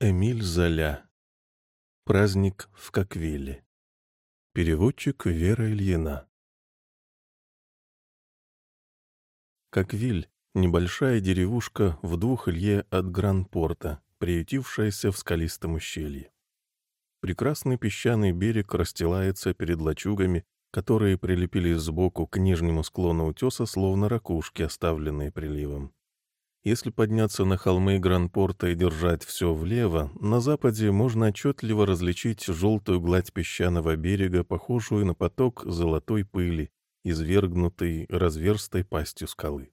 Эмиль Золя. Праздник в Коквилле. Переводчик Вера Ильина. Коквиль — небольшая деревушка в двух лье от Гран-Порта, приютившаяся в скалистом ущелье. Прекрасный песчаный берег расстилается перед лачугами, которые прилепились сбоку к нижнему склону утеса, словно ракушки, оставленные приливом. Если подняться на холмы Гранпорта и держать все влево, на западе можно отчетливо различить желтую гладь песчаного берега, похожую на поток золотой пыли, извергнутой разверстой пастью скалы.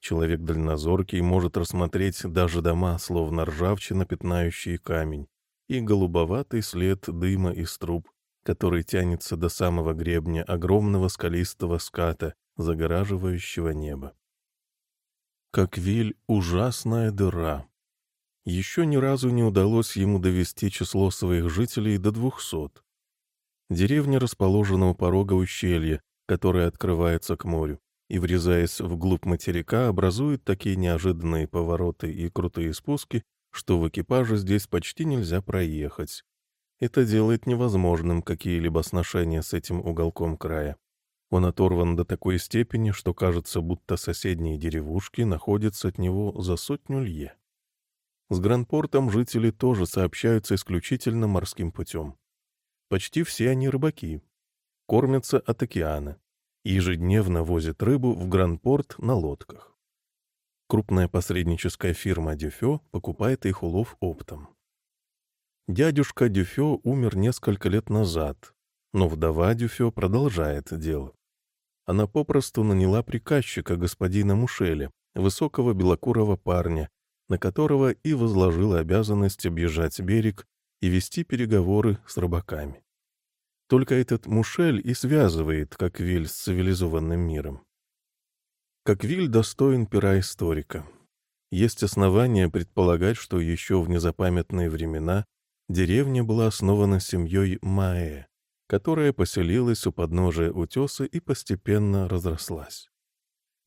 Человек дальнозоркий может рассмотреть даже дома, словно ржавчина, пятнающие камень, и голубоватый след дыма из труб, который тянется до самого гребня огромного скалистого ската, загораживающего небо как Виль — ужасная дыра. Еще ни разу не удалось ему довести число своих жителей до двухсот. Деревня расположена у порога ущелья, которое открывается к морю, и, врезаясь вглубь материка, образует такие неожиданные повороты и крутые спуски, что в экипаже здесь почти нельзя проехать. Это делает невозможным какие-либо сношения с этим уголком края. Он оторван до такой степени, что кажется, будто соседние деревушки находятся от него за сотню лье. С Гранпортом жители тоже сообщаются исключительно морским путем. Почти все они рыбаки. Кормятся от океана. И ежедневно возят рыбу в Гранпорт на лодках. Крупная посредническая фирма Дюфё покупает их улов оптом. Дядюшка Дюфё умер несколько лет назад, но вдова Дюфё продолжает дело. Она попросту наняла приказчика господина Мушеля, высокого белокурого парня, на которого и возложила обязанность объезжать берег и вести переговоры с рыбаками. Только этот Мушель и связывает Коквиль с цивилизованным миром. Коквиль достоин пера историка. Есть основания предполагать, что еще в незапамятные времена деревня была основана семьей Маэ, которая поселилась у подножия утеса и постепенно разрослась.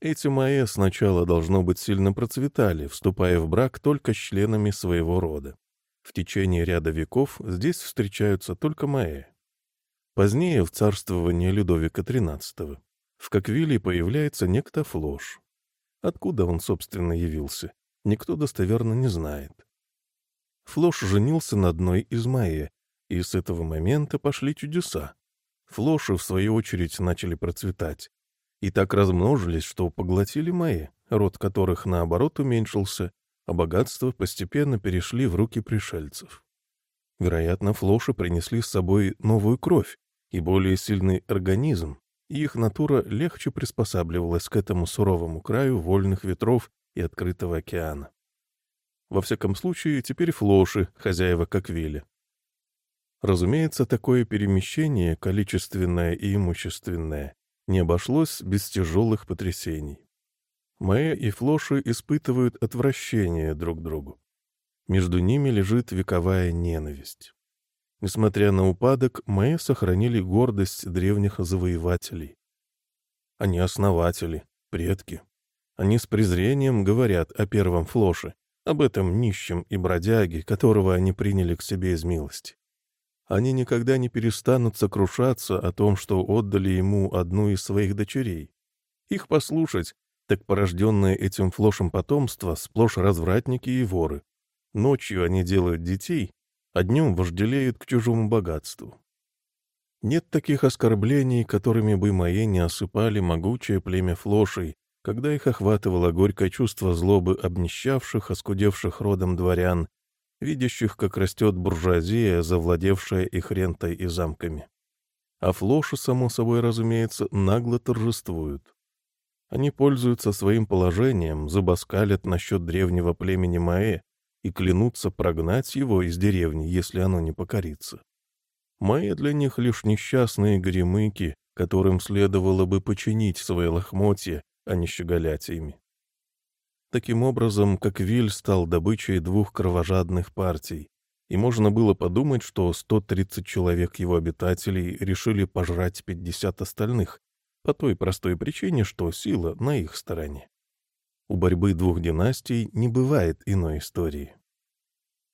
Эти маэ сначала, должно быть, сильно процветали, вступая в брак только с членами своего рода. В течение ряда веков здесь встречаются только маэ. Позднее, в царствовании Людовика XIII, в Коквиле появляется некто Флош. Откуда он, собственно, явился, никто достоверно не знает. Флош женился на одной из Майе, и с этого момента пошли чудеса. Флоши, в свою очередь, начали процветать. И так размножились, что поглотили мои, род которых, наоборот, уменьшился, а богатства постепенно перешли в руки пришельцев. Вероятно, флоши принесли с собой новую кровь и более сильный организм, и их натура легче приспосабливалась к этому суровому краю вольных ветров и открытого океана. Во всяком случае, теперь флоши, хозяева Коквиля. Разумеется, такое перемещение, количественное и имущественное, не обошлось без тяжелых потрясений. Мэя и Флоши испытывают отвращение друг к другу. Между ними лежит вековая ненависть. Несмотря на упадок, Мэя сохранили гордость древних завоевателей. Они основатели, предки. Они с презрением говорят о первом Флоше, об этом нищем и бродяге, которого они приняли к себе из милости они никогда не перестанут сокрушаться о том, что отдали ему одну из своих дочерей. Их послушать, так порожденное этим флошем потомство сплошь развратники и воры. Ночью они делают детей, а днем вожделеют к чужому богатству. Нет таких оскорблений, которыми бы мои не осыпали могучее племя флошей, когда их охватывало горькое чувство злобы обнищавших, оскудевших родом дворян видящих, как растет буржуазия, завладевшая их рентой и замками. А флоши, само собой разумеется, нагло торжествуют. Они пользуются своим положением, забаскалят насчет древнего племени Маэ и клянутся прогнать его из деревни, если оно не покорится. Маэ для них лишь несчастные гремыки, которым следовало бы починить свои лохмотья, а не щеголять ими. Таким образом, как Виль стал добычей двух кровожадных партий, и можно было подумать, что 130 человек его обитателей решили пожрать 50 остальных, по той простой причине, что сила на их стороне. У борьбы двух династий не бывает иной истории.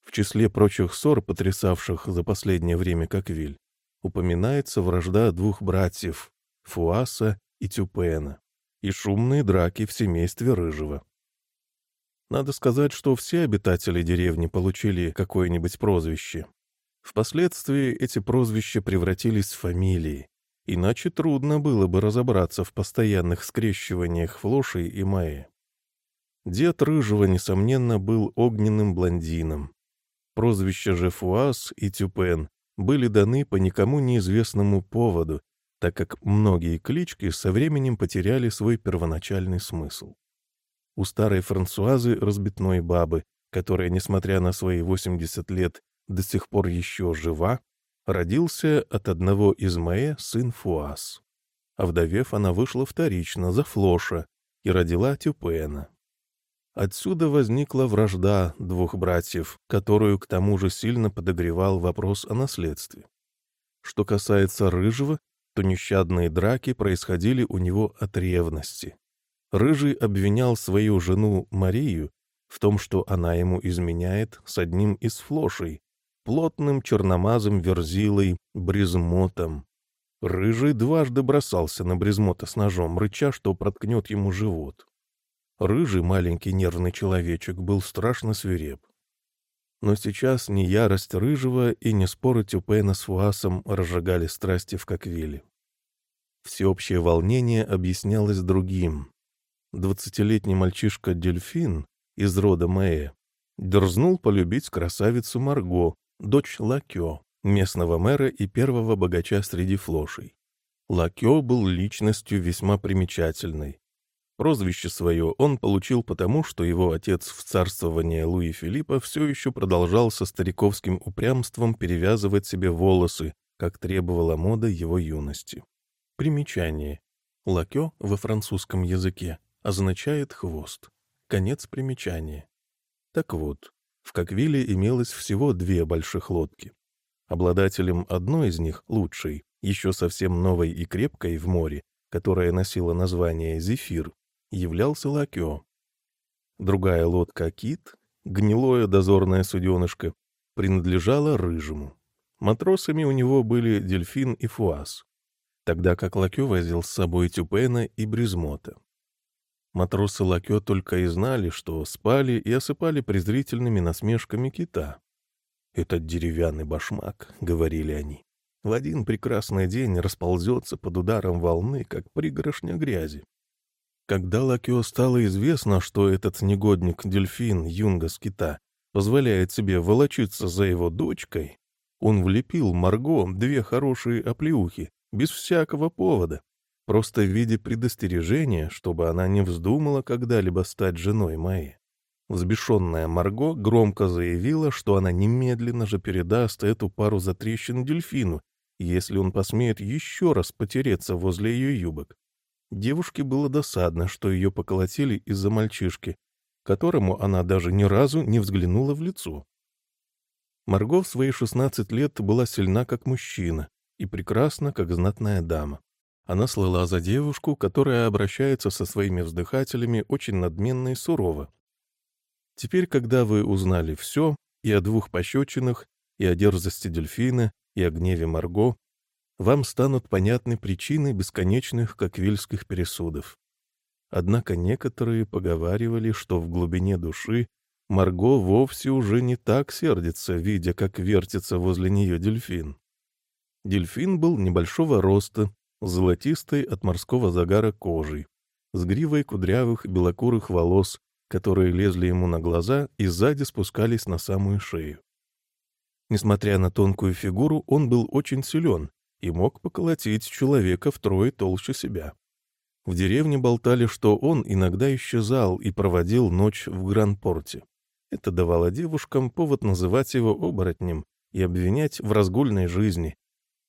В числе прочих ссор, потрясавших за последнее время Коквиль, упоминается вражда двух братьев — Фуаса и Тюпена, и шумные драки в семействе Рыжего. Надо сказать, что все обитатели деревни получили какое-нибудь прозвище. Впоследствии эти прозвища превратились в фамилии, иначе трудно было бы разобраться в постоянных скрещиваниях Флошей и Майи. Дед Рыжего, несомненно, был огненным блондином. Прозвища же Фуас и Тюпен были даны по никому неизвестному поводу, так как многие клички со временем потеряли свой первоначальный смысл. У старой Франсуазы разбитной бабы, которая, несмотря на свои 80 лет, до сих пор еще жива, родился от одного из Маэ сын Фуас. Овдовев, она вышла вторично за Флоша и родила Тюпена. Отсюда возникла вражда двух братьев, которую к тому же сильно подогревал вопрос о наследстве. Что касается Рыжего, то нещадные драки происходили у него от ревности. Рыжий обвинял свою жену Марию в том, что она ему изменяет с одним из флошей, плотным черномазым верзилой Брезмотом. Рыжий дважды бросался на Брезмота с ножом, рыча, что проткнет ему живот. Рыжий маленький нервный человечек был страшно свиреп. Но сейчас ни ярость Рыжего и ни споры Тюпена с Фуасом разжигали страсти в Коквиле. Всеобщее волнение объяснялось другим двадцатилетний мальчишка Дельфин из рода Мэя дерзнул полюбить красавицу Марго, дочь Лакё, местного мэра и первого богача среди флошей. Лакё был личностью весьма примечательной. Прозвище свое он получил потому, что его отец в царствование Луи Филиппа все еще продолжал со стариковским упрямством перевязывать себе волосы, как требовала мода его юности. Примечание. Лакё во французском языке означает «хвост». Конец примечания. Так вот, в Коквиле имелось всего две больших лодки. Обладателем одной из них, лучшей, еще совсем новой и крепкой в море, которая носила название «Зефир», являлся Лакё. Другая лодка «Кит», гнилое дозорное суденышко, принадлежала Рыжему. Матросами у него были Дельфин и Фуас, тогда как Лакё возил с собой Тюпена и Бризмота. Матросы Лакё только и знали, что спали и осыпали презрительными насмешками кита. «Этот деревянный башмак», — говорили они, — «в один прекрасный день расползется под ударом волны, как пригоршня грязи». Когда Лакё стало известно, что этот негодник-дельфин Юнга с кита позволяет себе волочиться за его дочкой, он влепил Марго две хорошие оплеухи, без всякого повода, просто в виде предостережения, чтобы она не вздумала когда-либо стать женой моей. Взбешенная Марго громко заявила, что она немедленно же передаст эту пару затрещин дельфину, если он посмеет еще раз потереться возле ее юбок. Девушке было досадно, что ее поколотили из-за мальчишки, которому она даже ни разу не взглянула в лицо. Марго в свои 16 лет была сильна как мужчина и прекрасна как знатная дама. Она слыла за девушку, которая обращается со своими вздыхателями очень надменно и сурово. Теперь, когда вы узнали все, и о двух пощечинах, и о дерзости дельфина, и о гневе Марго, вам станут понятны причины бесконечных коквильских пересудов. Однако некоторые поговаривали, что в глубине души Марго вовсе уже не так сердится, видя, как вертится возле нее дельфин. Дельфин был небольшого роста, золотистой от морского загара кожей, с гривой кудрявых белокурых волос, которые лезли ему на глаза и сзади спускались на самую шею. Несмотря на тонкую фигуру, он был очень силен и мог поколотить человека втрое толще себя. В деревне болтали, что он иногда исчезал и проводил ночь в Гран-Порте. Это давало девушкам повод называть его оборотнем и обвинять в разгульной жизни,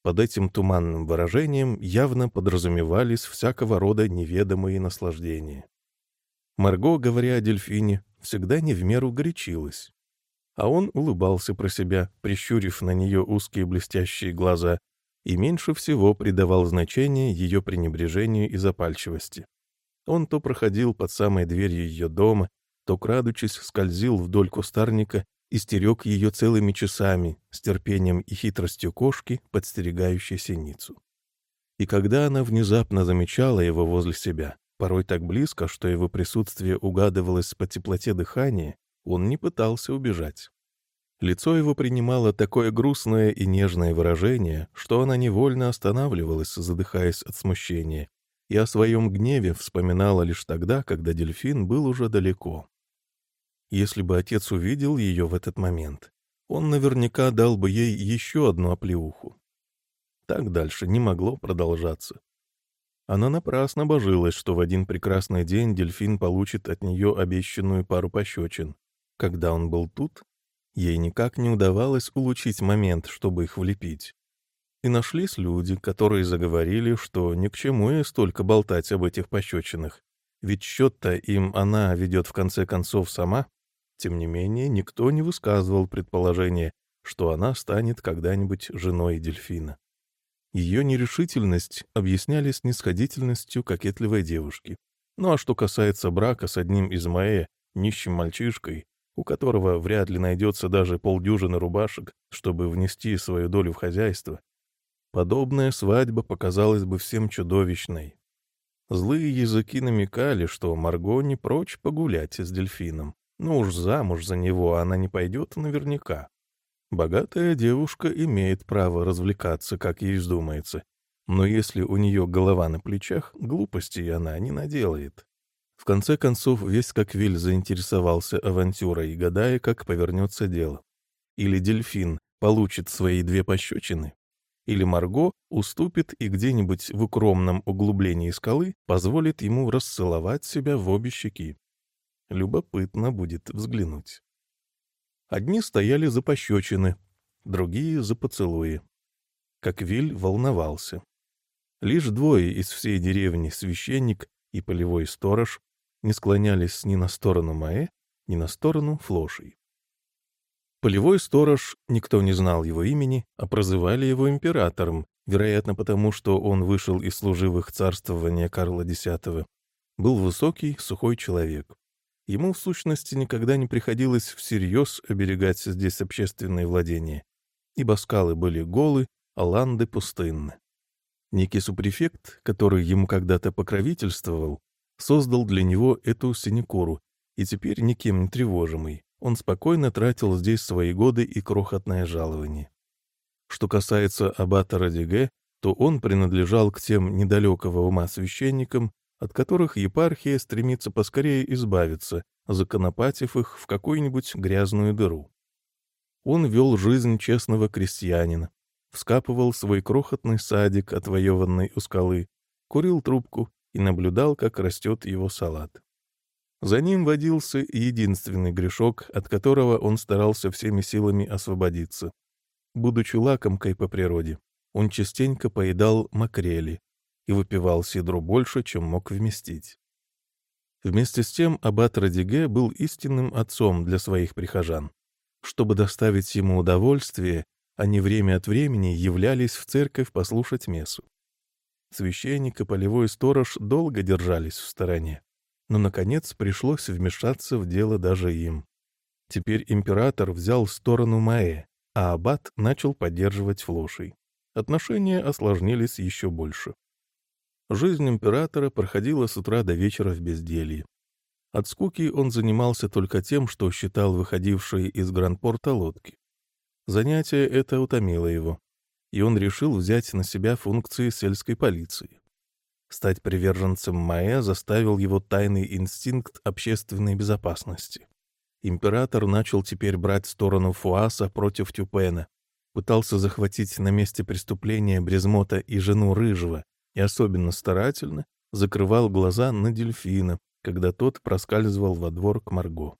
под этим туманным выражением явно подразумевались всякого рода неведомые наслаждения. Марго, говоря о дельфине, всегда не в меру горячилась. А он улыбался про себя, прищурив на нее узкие блестящие глаза, и меньше всего придавал значение ее пренебрежению и запальчивости. Он то проходил под самой дверью ее дома, то, крадучись, скользил вдоль кустарника и стерег ее целыми часами с терпением и хитростью кошки, подстерегающей синицу. И когда она внезапно замечала его возле себя, порой так близко, что его присутствие угадывалось по теплоте дыхания, он не пытался убежать. Лицо его принимало такое грустное и нежное выражение, что она невольно останавливалась, задыхаясь от смущения, и о своем гневе вспоминала лишь тогда, когда дельфин был уже далеко. Если бы отец увидел ее в этот момент, он наверняка дал бы ей еще одну оплеуху. Так дальше не могло продолжаться. Она напрасно божилась, что в один прекрасный день дельфин получит от нее обещанную пару пощечин. Когда он был тут, ей никак не удавалось улучшить момент, чтобы их влепить. И нашлись люди, которые заговорили, что ни к чему ей столько болтать об этих пощечинах, ведь счет-то им она ведет в конце концов сама. Тем не менее, никто не высказывал предположения, что она станет когда-нибудь женой дельфина. Ее нерешительность объясняли снисходительностью кокетливой девушки. Ну а что касается брака с одним из Маэ, нищим мальчишкой, у которого вряд ли найдется даже полдюжины рубашек, чтобы внести свою долю в хозяйство, подобная свадьба показалась бы всем чудовищной. Злые языки намекали, что Марго не прочь погулять с дельфином. Ну уж замуж за него она не пойдет наверняка. Богатая девушка имеет право развлекаться, как ей вздумается. Но если у нее голова на плечах, глупостей она не наделает. В конце концов, весь как Виль заинтересовался авантюрой, гадая, как повернется дело. Или дельфин получит свои две пощечины, или Марго уступит и где-нибудь в укромном углублении скалы позволит ему расцеловать себя в обе щеки. Любопытно будет взглянуть. Одни стояли за пощечины, другие — за поцелуи. Как Виль волновался. Лишь двое из всей деревни, священник и полевой сторож, не склонялись ни на сторону Маэ, ни на сторону Флошей. Полевой сторож, никто не знал его имени, а прозывали его императором, вероятно потому, что он вышел из служивых царствования Карла X, был высокий, сухой человек. Ему, в сущности, никогда не приходилось всерьез оберегать здесь общественные владения, ибо скалы были голы, а ланды пустынны. Некий супрефект, который ему когда-то покровительствовал, создал для него эту синекуру, и теперь никем не тревожимый, он спокойно тратил здесь свои годы и крохотное жалование. Что касается аббата Радиге, то он принадлежал к тем недалекого ума священникам, от которых епархия стремится поскорее избавиться, законопатив их в какую-нибудь грязную дыру. Он вел жизнь честного крестьянина, вскапывал свой крохотный садик, отвоеванный у скалы, курил трубку и наблюдал, как растет его салат. За ним водился единственный грешок, от которого он старался всеми силами освободиться. Будучи лакомкой по природе, он частенько поедал макрели, и выпивал сидру больше, чем мог вместить. Вместе с тем аббат Радиге был истинным отцом для своих прихожан. Чтобы доставить ему удовольствие, они время от времени являлись в церковь послушать мессу. Священник и полевой сторож долго держались в стороне, но, наконец, пришлось вмешаться в дело даже им. Теперь император взял сторону Маэ, а аббат начал поддерживать Флошей. Отношения осложнились еще больше. Жизнь императора проходила с утра до вечера в безделье. От скуки он занимался только тем, что считал выходившие из гранд-порта лодки. Занятие это утомило его, и он решил взять на себя функции сельской полиции. Стать приверженцем Маэ заставил его тайный инстинкт общественной безопасности. Император начал теперь брать сторону Фуаса против Тюпена, пытался захватить на месте преступления Брезмота и жену Рыжего, и особенно старательно закрывал глаза на дельфина, когда тот проскальзывал во двор к Марго.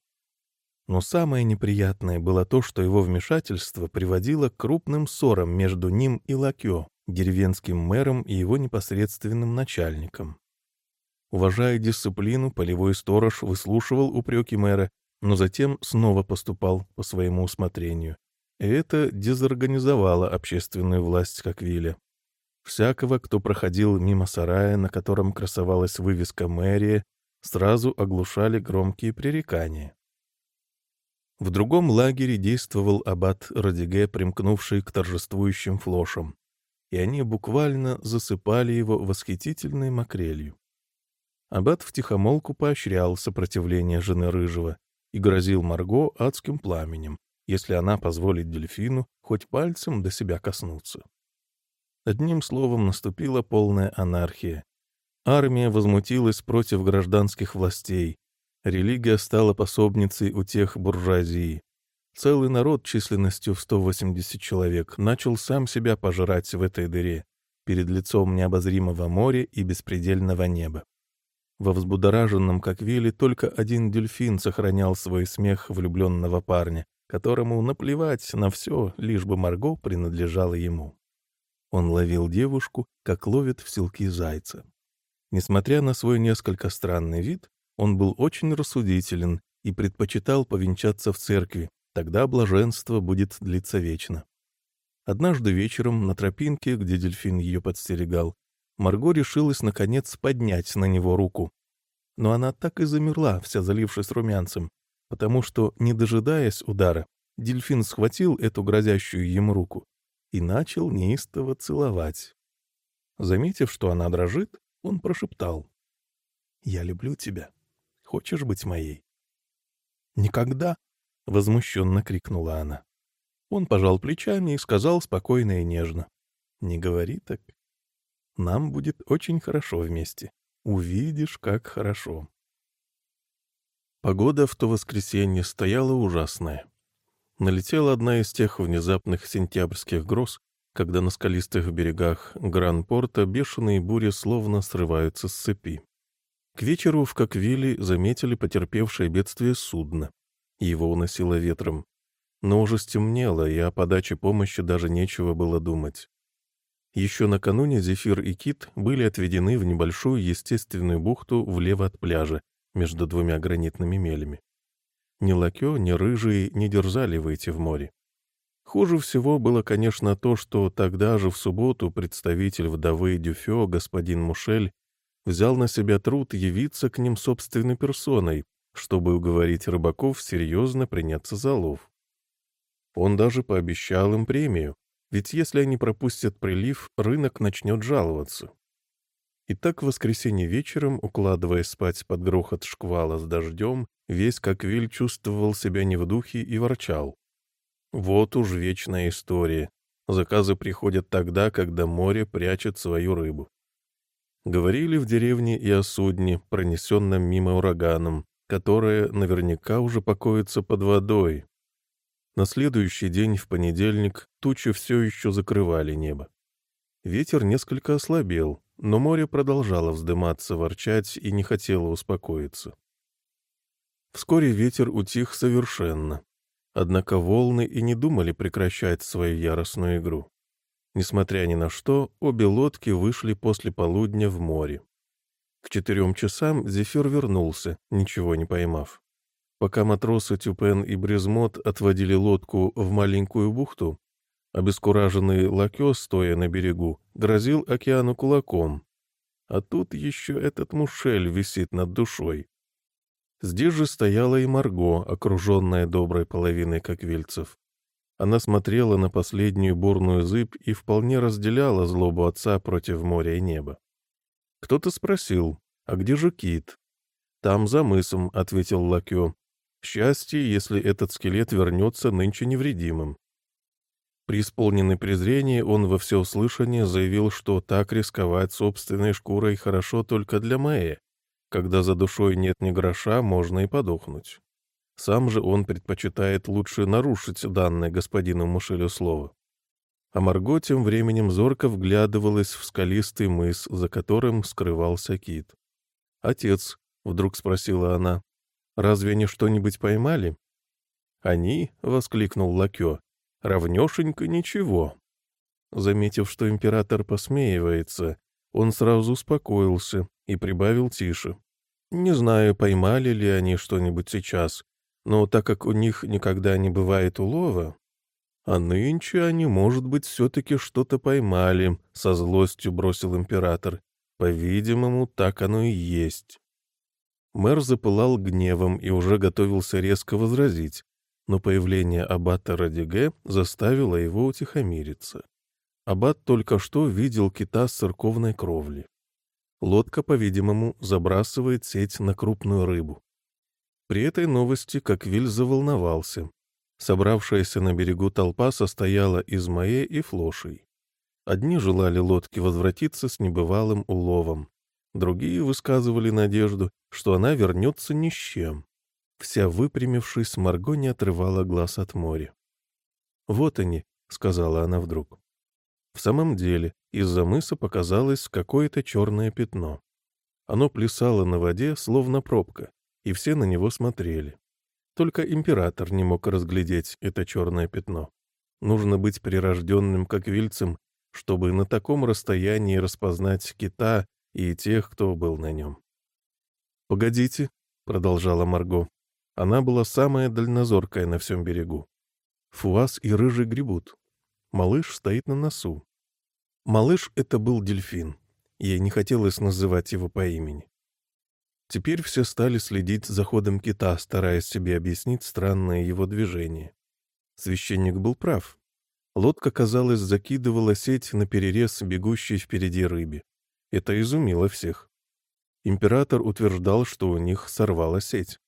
Но самое неприятное было то, что его вмешательство приводило к крупным ссорам между ним и Лакё, деревенским мэром и его непосредственным начальником. Уважая дисциплину, полевой сторож выслушивал упреки мэра, но затем снова поступал по своему усмотрению. Это дезорганизовало общественную власть Коквиля. Всякого, кто проходил мимо сарая, на котором красовалась вывеска мэрия, сразу оглушали громкие пререкания. В другом лагере действовал аббат Радиге, примкнувший к торжествующим флошам, и они буквально засыпали его восхитительной макрелью. Аббат втихомолку поощрял сопротивление жены Рыжего и грозил Марго адским пламенем, если она позволит дельфину хоть пальцем до себя коснуться. Одним словом, наступила полная анархия. Армия возмутилась против гражданских властей, Религия стала пособницей у тех буржуазии. Целый народ численностью в 180 человек начал сам себя пожирать в этой дыре, перед лицом необозримого моря и беспредельного неба. Во взбудораженном Коквиле только один дельфин сохранял свой смех влюбленного парня, которому наплевать на все, лишь бы Марго принадлежала ему. Он ловил девушку, как ловит в селки зайца. Несмотря на свой несколько странный вид, он был очень рассудителен и предпочитал повенчаться в церкви, тогда блаженство будет длиться вечно. Однажды вечером на тропинке, где дельфин ее подстерегал, Марго решилась, наконец, поднять на него руку. Но она так и замерла, вся залившись румянцем, потому что, не дожидаясь удара, дельфин схватил эту грозящую ему руку и начал неистово целовать. Заметив, что она дрожит, он прошептал. «Я люблю тебя. Хочешь быть моей?» «Никогда!» — возмущенно крикнула она. Он пожал плечами и сказал спокойно и нежно. «Не говори так. Нам будет очень хорошо вместе. Увидишь, как хорошо». Погода в то воскресенье стояла ужасная. Налетела одна из тех внезапных сентябрьских гроз, когда на скалистых берегах Гран-Порта бешеные бури словно срываются с цепи. К вечеру в Коквиле заметили потерпевшее бедствие судно. Его уносило ветром. Но уже стемнело, и о подаче помощи даже нечего было думать. Еще накануне Зефир и Кит были отведены в небольшую естественную бухту влево от пляжа, между двумя гранитными мелями. Ни Лакё, ни Рыжий не дерзали выйти в море. Хуже всего было, конечно, то, что тогда же в субботу представитель вдовы Дюфё, господин Мушель, взял на себя труд явиться к ним собственной персоной, чтобы уговорить рыбаков серьезно приняться за лов. Он даже пообещал им премию, ведь если они пропустят прилив, рынок начнет жаловаться. И так в воскресенье вечером, укладываясь спать под грохот шквала с дождем, весь как Виль чувствовал себя не в духе и ворчал. Вот уж вечная история. Заказы приходят тогда, когда море прячет свою рыбу. Говорили в деревне и о судне, пронесенном мимо ураганом, которое наверняка уже покоится под водой. На следующий день, в понедельник, тучи все еще закрывали небо. Ветер несколько ослабел, но море продолжало вздыматься, ворчать и не хотело успокоиться. Вскоре ветер утих совершенно, однако волны и не думали прекращать свою яростную игру. Несмотря ни на что, обе лодки вышли после полудня в море. К четырем часам Зефир вернулся, ничего не поймав. Пока матросы Тюпен и Брезмот отводили лодку в маленькую бухту, обескураженный Лакё, стоя на берегу, грозил океану кулаком. А тут еще этот мушель висит над душой. Здесь же стояла и Марго, окруженная доброй половиной коквильцев. Она смотрела на последнюю бурную зыбь и вполне разделяла злобу отца против моря и неба. Кто-то спросил, а где же кит? «Там, за мысом», — ответил Лакё. «Счастье, если этот скелет вернется нынче невредимым». При исполненной презрения он во всеуслышание заявил, что так рисковать собственной шкурой хорошо только для Мэя. Когда за душой нет ни гроша, можно и подохнуть. Сам же он предпочитает лучше нарушить данное господину Мушелю слово. А Марго тем временем зорко вглядывалась в скалистый мыс, за которым скрывался кит. «Отец», — вдруг спросила она, — «разве они что-нибудь поймали?» «Они», — воскликнул Лакё, — «равнешенько ничего». Заметив, что император посмеивается, он сразу успокоился и прибавил тише. «Не знаю, поймали ли они что-нибудь сейчас, но так как у них никогда не бывает улова, а нынче они, может быть, все-таки что-то поймали, — со злостью бросил император. По-видимому, так оно и есть. Мэр запылал гневом и уже готовился резко возразить, но появление аббата Радиге заставило его утихомириться. Аббат только что видел кита с церковной кровли. Лодка, по-видимому, забрасывает сеть на крупную рыбу. При этой новости Коквиль заволновался. Собравшаяся на берегу толпа состояла из Мае и Флошей. Одни желали лодке возвратиться с небывалым уловом, другие высказывали надежду, что она вернется ни с чем. Вся выпрямившись, Марго не отрывала глаз от моря. «Вот они», — сказала она вдруг. В самом деле, из-за мыса показалось какое-то черное пятно. Оно плясало на воде, словно пробка, и все на него смотрели. Только император не мог разглядеть это черное пятно. Нужно быть прирожденным как вильцем, чтобы на таком расстоянии распознать кита и тех, кто был на нем. «Погодите», — продолжала Марго. Она была самая дальнозоркая на всем берегу. Фуас и Рыжий гребут. Малыш стоит на носу. Малыш — это был дельфин. Ей не хотелось называть его по имени. Теперь все стали следить за ходом кита, стараясь себе объяснить странное его движение. Священник был прав. Лодка, казалось, закидывала сеть на перерез бегущей впереди рыбе. Это изумило всех. Император утверждал, что у них сорвала сеть.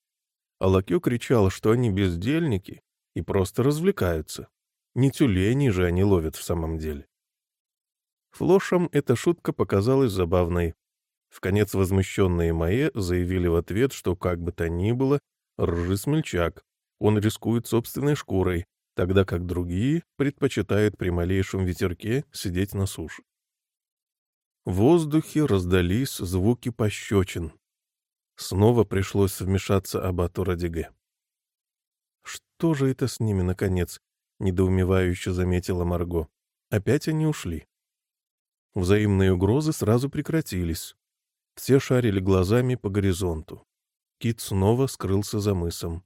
А кричал, что они бездельники и просто развлекаются. Не тюлени же они ловят в самом деле. Флошам эта шутка показалась забавной. В конец возмущенные Майе заявили в ответ, что как бы то ни было, ржи смельчак, он рискует собственной шкурой, тогда как другие предпочитают при малейшем ветерке сидеть на суше. В воздухе раздались звуки пощечин. Снова пришлось вмешаться аббату Радиге. «Что же это с ними, наконец?» — недоумевающе заметила Марго. «Опять они ушли». Взаимные угрозы сразу прекратились. Все шарили глазами по горизонту. Кит снова скрылся за мысом.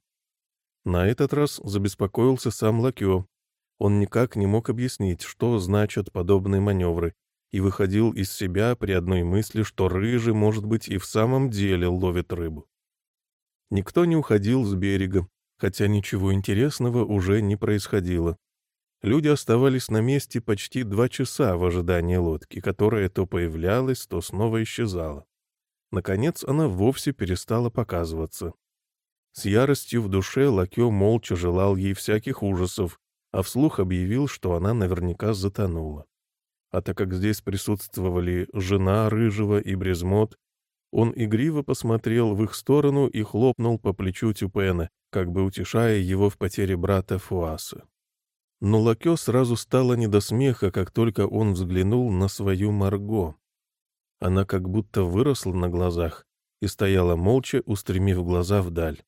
На этот раз забеспокоился сам Лакё. Он никак не мог объяснить, что значат подобные маневры, и выходил из себя при одной мысли, что рыжий, может быть, и в самом деле ловит рыбу. Никто не уходил с берега, хотя ничего интересного уже не происходило. Люди оставались на месте почти два часа в ожидании лодки, которая то появлялась, то снова исчезала. Наконец она вовсе перестала показываться. С яростью в душе Лакё молча желал ей всяких ужасов, а вслух объявил, что она наверняка затонула. А так как здесь присутствовали жена Рыжего и Брезмот, он игриво посмотрел в их сторону и хлопнул по плечу Тюпена, как бы утешая его в потере брата Фуаса. Но Лакё сразу стало не до смеха, как только он взглянул на свою Марго. Она как будто выросла на глазах и стояла молча, устремив глаза вдаль.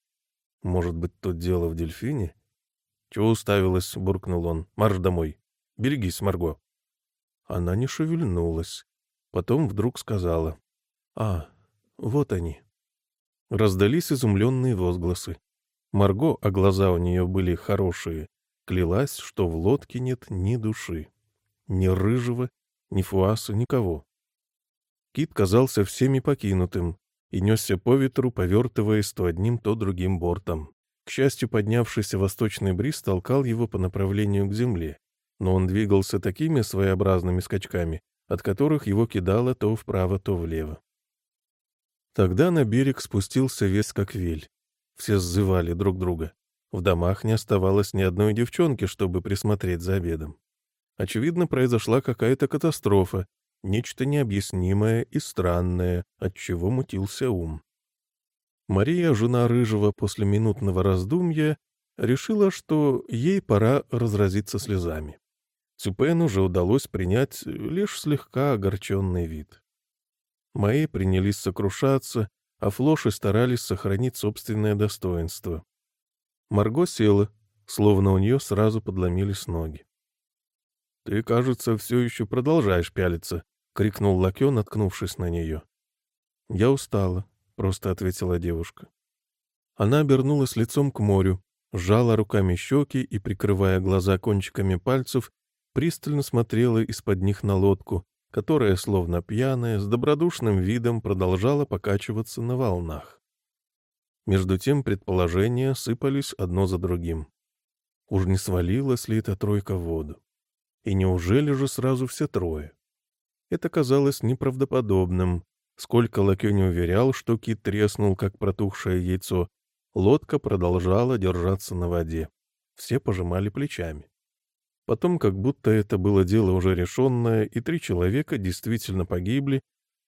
Может быть, тут дело в дельфине? «Чего уставилась?» — буркнул он. «Марш домой. Берегись, Марго». Она не шевельнулась. Потом вдруг сказала. «А, вот они». Раздались изумленные возгласы. Марго, а глаза у нее были хорошие, клялась, что в лодке нет ни души. Ни рыжего, ни фуаса, никого. Кит казался всеми покинутым и несся по ветру, повертываясь то одним, то другим бортом. К счастью, поднявшийся восточный бриз толкал его по направлению к земле, но он двигался такими своеобразными скачками, от которых его кидало то вправо, то влево. Тогда на берег спустился весь как вель. Все сзывали друг друга. В домах не оставалось ни одной девчонки, чтобы присмотреть за обедом. Очевидно, произошла какая-то катастрофа, нечто необъяснимое и странное, от чего мутился ум. Мария, жена Рыжего, после минутного раздумья, решила, что ей пора разразиться слезами. Цюпену же удалось принять лишь слегка огорченный вид. Мои принялись сокрушаться, а флоши старались сохранить собственное достоинство. Марго села, словно у нее сразу подломились ноги. — Ты, кажется, все еще продолжаешь пялиться, — крикнул Лакё, наткнувшись на нее. — Я устала, — просто ответила девушка. Она обернулась лицом к морю, сжала руками щеки и, прикрывая глаза кончиками пальцев, пристально смотрела из-под них на лодку, которая, словно пьяная, с добродушным видом продолжала покачиваться на волнах. Между тем предположения сыпались одно за другим. Уж не свалилась ли эта тройка в воду? И неужели же сразу все трое? Это казалось неправдоподобным. Сколько Лакё не уверял, что кит треснул, как протухшее яйцо, лодка продолжала держаться на воде. Все пожимали плечами. Потом, как будто это было дело уже решенное, и три человека действительно погибли,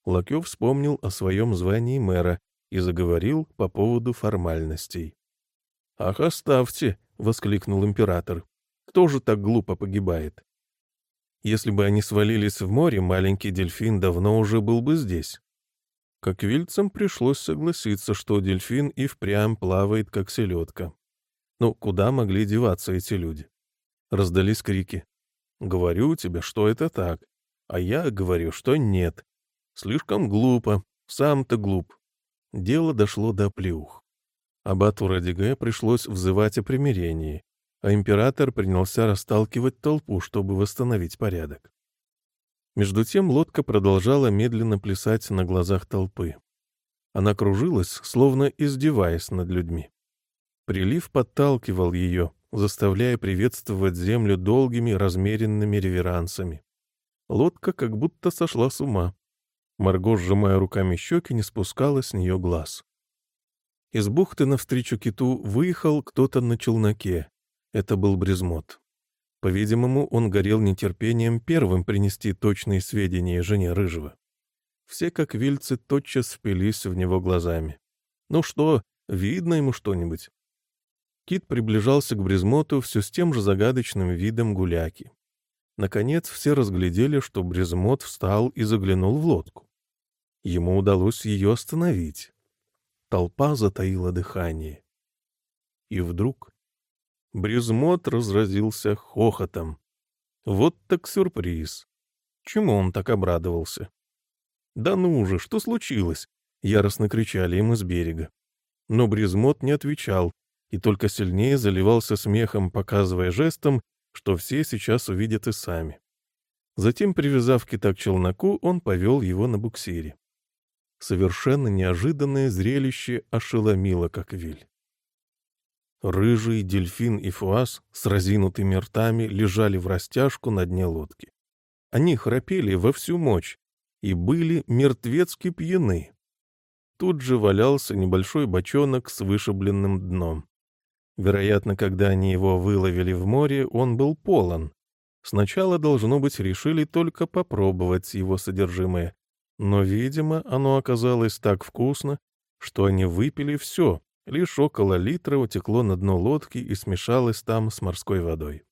Лакё вспомнил о своем звании мэра и заговорил по поводу формальностей. «Ах, оставьте!» — воскликнул император. «Кто же так глупо погибает? Если бы они свалились в море, маленький дельфин давно уже был бы здесь». Как вильцам пришлось согласиться, что дельфин и впрямь плавает, как селедка. Ну, куда могли деваться эти люди? Раздались крики. «Говорю тебе, что это так, а я говорю, что нет. Слишком глупо, сам-то глуп». Дело дошло до плюх. Абату Радиге пришлось взывать о примирении, а император принялся расталкивать толпу, чтобы восстановить порядок. Между тем лодка продолжала медленно плясать на глазах толпы. Она кружилась, словно издеваясь над людьми. Прилив подталкивал ее, заставляя приветствовать землю долгими размеренными реверансами. Лодка как будто сошла с ума. Марго, сжимая руками щеки, не спускала с нее глаз. Из бухты навстречу киту выехал кто-то на челноке. Это был Брезмот. По-видимому, он горел нетерпением первым принести точные сведения жене Рыжего. Все, как вильцы, тотчас впились в него глазами. «Ну что, видно ему что-нибудь?» Кит приближался к Брезмоту все с тем же загадочным видом гуляки. Наконец все разглядели, что Брезмот встал и заглянул в лодку. Ему удалось ее остановить. Толпа затаила дыхание. И вдруг Брезмот разразился хохотом. Вот так сюрприз. Чему он так обрадовался? «Да ну же, что случилось?» — яростно кричали им из берега. Но Брезмот не отвечал и только сильнее заливался смехом, показывая жестом, что все сейчас увидят и сами. Затем, привязав кита к челноку, он повел его на буксире. Совершенно неожиданное зрелище ошеломило как виль. Рыжий, дельфин и фуас с разинутыми ртами лежали в растяжку на дне лодки. Они храпели во всю мощь и были мертвецки пьяны. Тут же валялся небольшой бочонок с вышибленным дном. Вероятно, когда они его выловили в море, он был полон. Сначала, должно быть, решили только попробовать его содержимое, но, видимо, оно оказалось так вкусно, что они выпили все, лишь около литра утекло на дно лодки и смешалось там с морской водой.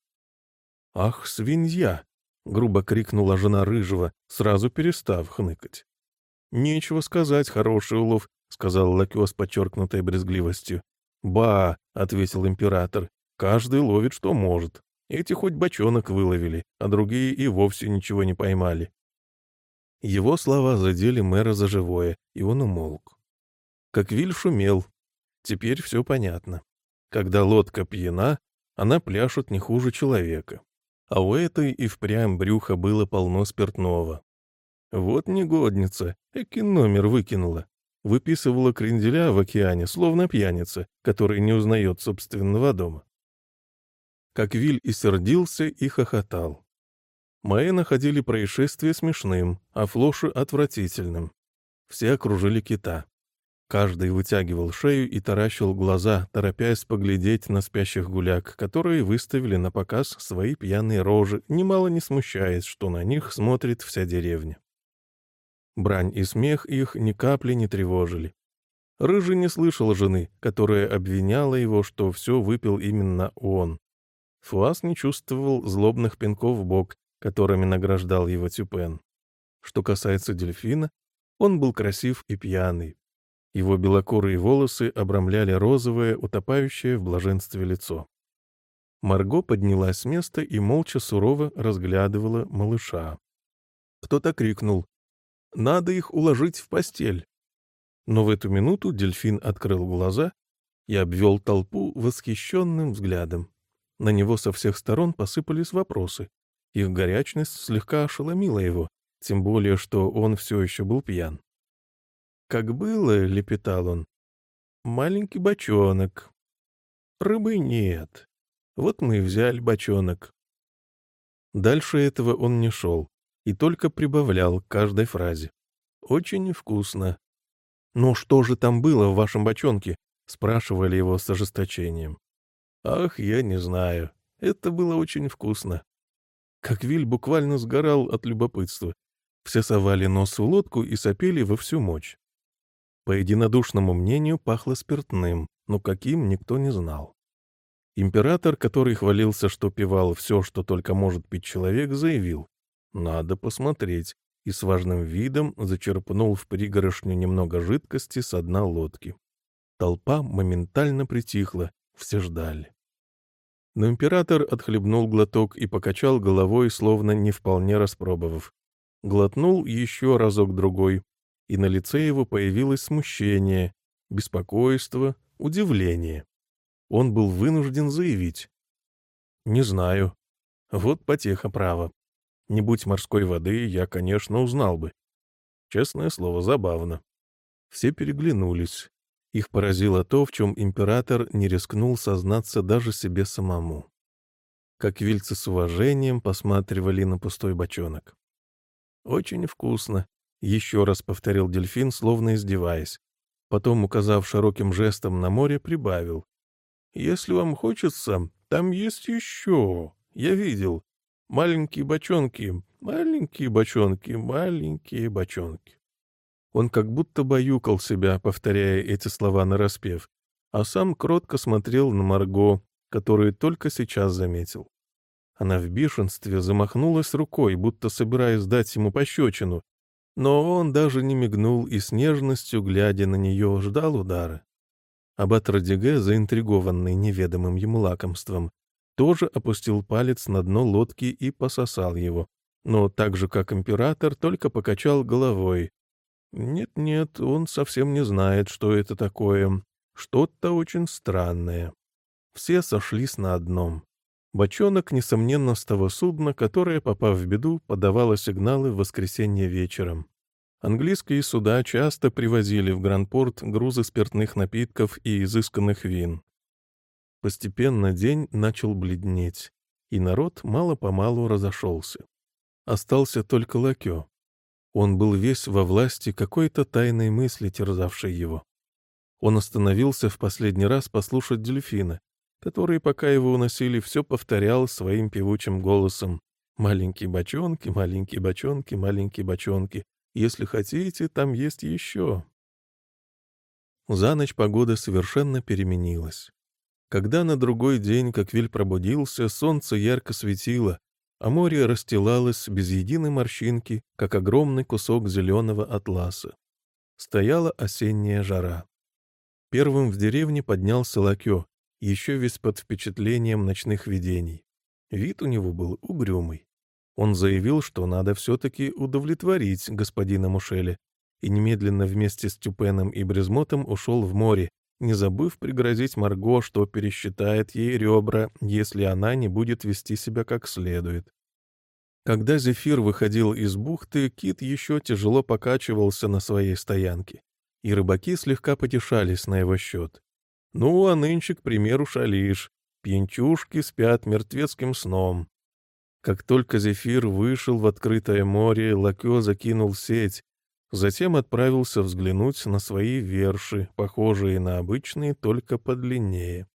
«Ах, свинья!» — грубо крикнула жена Рыжего, сразу перестав хныкать. «Нечего сказать, хороший улов», — сказал Лакё с подчеркнутой брезгливостью. «Ба!» — ответил император. «Каждый ловит, что может. Эти хоть бочонок выловили, а другие и вовсе ничего не поймали. Его слова задели мэра за живое, и он умолк. Как Виль шумел. Теперь все понятно. Когда лодка пьяна, она пляшет не хуже человека. А у этой и впрямь брюха было полно спиртного. Вот негодница, эки номер выкинула. Выписывала кренделя в океане, словно пьяница, который не узнает собственного дома. Как Виль и сердился, и хохотал. Мои находили происшествие смешным, а Флоши — отвратительным. Все окружили кита. Каждый вытягивал шею и таращил глаза, торопясь поглядеть на спящих гуляк, которые выставили на показ свои пьяные рожи, немало не смущаясь, что на них смотрит вся деревня. Брань и смех их ни капли не тревожили. Рыжий не слышал жены, которая обвиняла его, что все выпил именно он. Фуас не чувствовал злобных пинков в бок, которыми награждал его Тюпен. Что касается дельфина, он был красив и пьяный. Его белокурые волосы обрамляли розовое, утопающее в блаженстве лицо. Марго поднялась с места и молча сурово разглядывала малыша. Кто-то крикнул «Надо их уложить в постель!» Но в эту минуту дельфин открыл глаза и обвел толпу восхищенным взглядом. На него со всех сторон посыпались вопросы, их горячность слегка ошеломила его, тем более, что он все еще был пьян. «Как было», — лепетал он, — «маленький бочонок. Рыбы нет. Вот мы и взяли бочонок. Дальше этого он не шел и только прибавлял к каждой фразе. Очень вкусно. «Ну что же там было в вашем бочонке?» — спрашивали его с ожесточением. «Ах, я не знаю. Это было очень вкусно». Как Виль буквально сгорал от любопытства. Все совали нос в лодку и сопели во всю мощь. По единодушному мнению пахло спиртным, но каким никто не знал. Император, который хвалился, что пивал все, что только может пить человек, заявил «надо посмотреть», и с важным видом зачерпнул в пригорошню немного жидкости с дна лодки. Толпа моментально притихла, все ждали. Но император отхлебнул глоток и покачал головой, словно не вполне распробовав. Глотнул еще разок-другой, и на лице его появилось смущение, беспокойство, удивление. Он был вынужден заявить. «Не знаю. Вот потеха права. Не будь морской воды, я, конечно, узнал бы. Честное слово, забавно». Все переглянулись. Их поразило то, в чем император не рискнул сознаться даже себе самому. Как вильцы с уважением посматривали на пустой бочонок. «Очень вкусно», — еще раз повторил дельфин, словно издеваясь. Потом, указав широким жестом на море, прибавил. «Если вам хочется, там есть еще. Я видел. Маленькие бочонки, маленькие бочонки, маленькие бочонки». Он как будто баюкал себя, повторяя эти слова нараспев, а сам кротко смотрел на Марго, которую только сейчас заметил. Она в бешенстве замахнулась рукой, будто собираясь дать ему пощечину, но он даже не мигнул и с нежностью, глядя на нее, ждал удара. Аббат Радиге, заинтригованный неведомым ему лакомством, тоже опустил палец на дно лодки и пососал его, но так же, как император, только покачал головой. Нет-нет, он совсем не знает, что это такое. Что-то очень странное. Все сошлись на одном. Бочонок, несомненно, с того судна, которое, попав в беду, подавало сигналы в воскресенье вечером. Английские суда часто привозили в Гранпорт грузы спиртных напитков и изысканных вин. Постепенно день начал бледнеть, и народ мало-помалу разошелся. Остался только Лакё. Он был весь во власти какой-то тайной мысли, терзавшей его. Он остановился в последний раз послушать дельфина, который, пока его уносили, все повторял своим певучим голосом. «Маленькие бочонки, маленькие бочонки, маленькие бочонки. Если хотите, там есть еще». За ночь погода совершенно переменилась. Когда на другой день, как Виль пробудился, солнце ярко светило, а море расстилалось без единой морщинки, как огромный кусок зеленого атласа. Стояла осенняя жара. Первым в деревне поднялся Лакё, еще весь под впечатлением ночных видений. Вид у него был угрюмый. Он заявил, что надо все-таки удовлетворить господина Мушеля, и немедленно вместе с Тюпеном и Брезмотом ушел в море, не забыв пригрозить Марго, что пересчитает ей ребра, если она не будет вести себя как следует. Когда Зефир выходил из бухты, кит еще тяжело покачивался на своей стоянке, и рыбаки слегка потешались на его счет. Ну, а нынче, к примеру, шалишь. Пьянчушки спят мертвецким сном. Как только Зефир вышел в открытое море, Лакё закинул сеть, затем отправился взглянуть на свои верши, похожие на обычные, только подлиннее.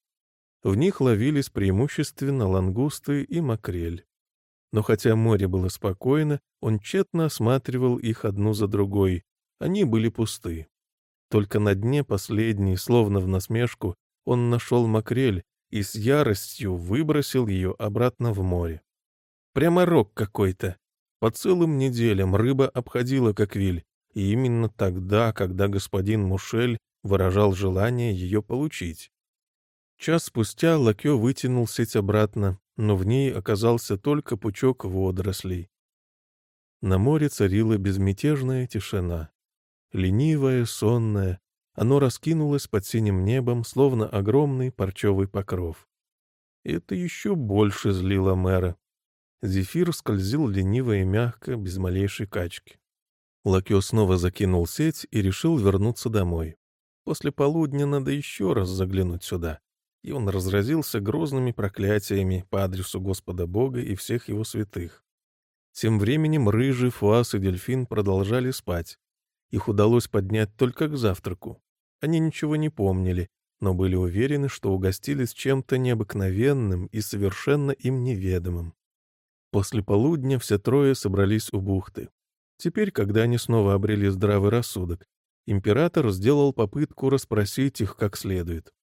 В них ловились преимущественно лангусты и макрель. Но хотя море было спокойно, он тщетно осматривал их одну за другой. Они были пусты. Только на дне последней, словно в насмешку, он нашел макрель и с яростью выбросил ее обратно в море. Прямо рок какой-то. По целым неделям рыба обходила Коквиль, и именно тогда, когда господин Мушель выражал желание ее получить. Час спустя Лакё вытянул сеть обратно, но в ней оказался только пучок водорослей. На море царила безмятежная тишина ленивое, сонное, оно раскинулось под синим небом, словно огромный парчевый покров. Это еще больше злило мэра. Зефир скользил лениво и мягко, без малейшей качки. Лакё снова закинул сеть и решил вернуться домой. После полудня надо еще раз заглянуть сюда. и он разразился грозными проклятиями по адресу Господа Бога и всех его святых. Тем временем Рыжий, Фуас и Дельфин продолжали спать. Их удалось поднять только к завтраку. Они ничего не помнили, но были уверены, что угостились чем-то необыкновенным и совершенно им неведомым. После полудня все трое собрались у бухты. Теперь, когда они снова обрели здравый рассудок, император сделал попытку расспросить их как следует.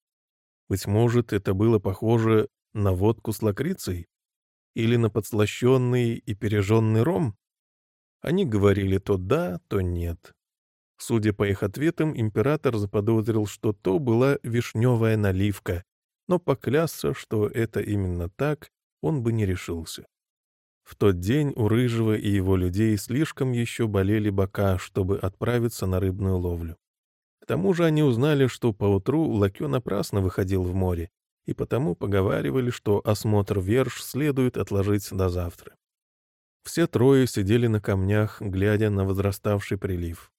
Быть может, это было похоже на водку с лакрицей? Или на подслащенный и пережженный ром? Они говорили то да, то нет. Судя по их ответам, император заподозрил, что то была вишневая наливка, но поклясться, что это именно так, он бы не решился. В тот день у Рыжего и его людей слишком еще болели бока, чтобы отправиться на рыбную ловлю. К тому же они узнали, что поутру Лакё напрасно выходил в море, и потому поговаривали, что осмотр верш следует отложить до завтра. Все трое сидели на камнях, глядя на возраставший прилив.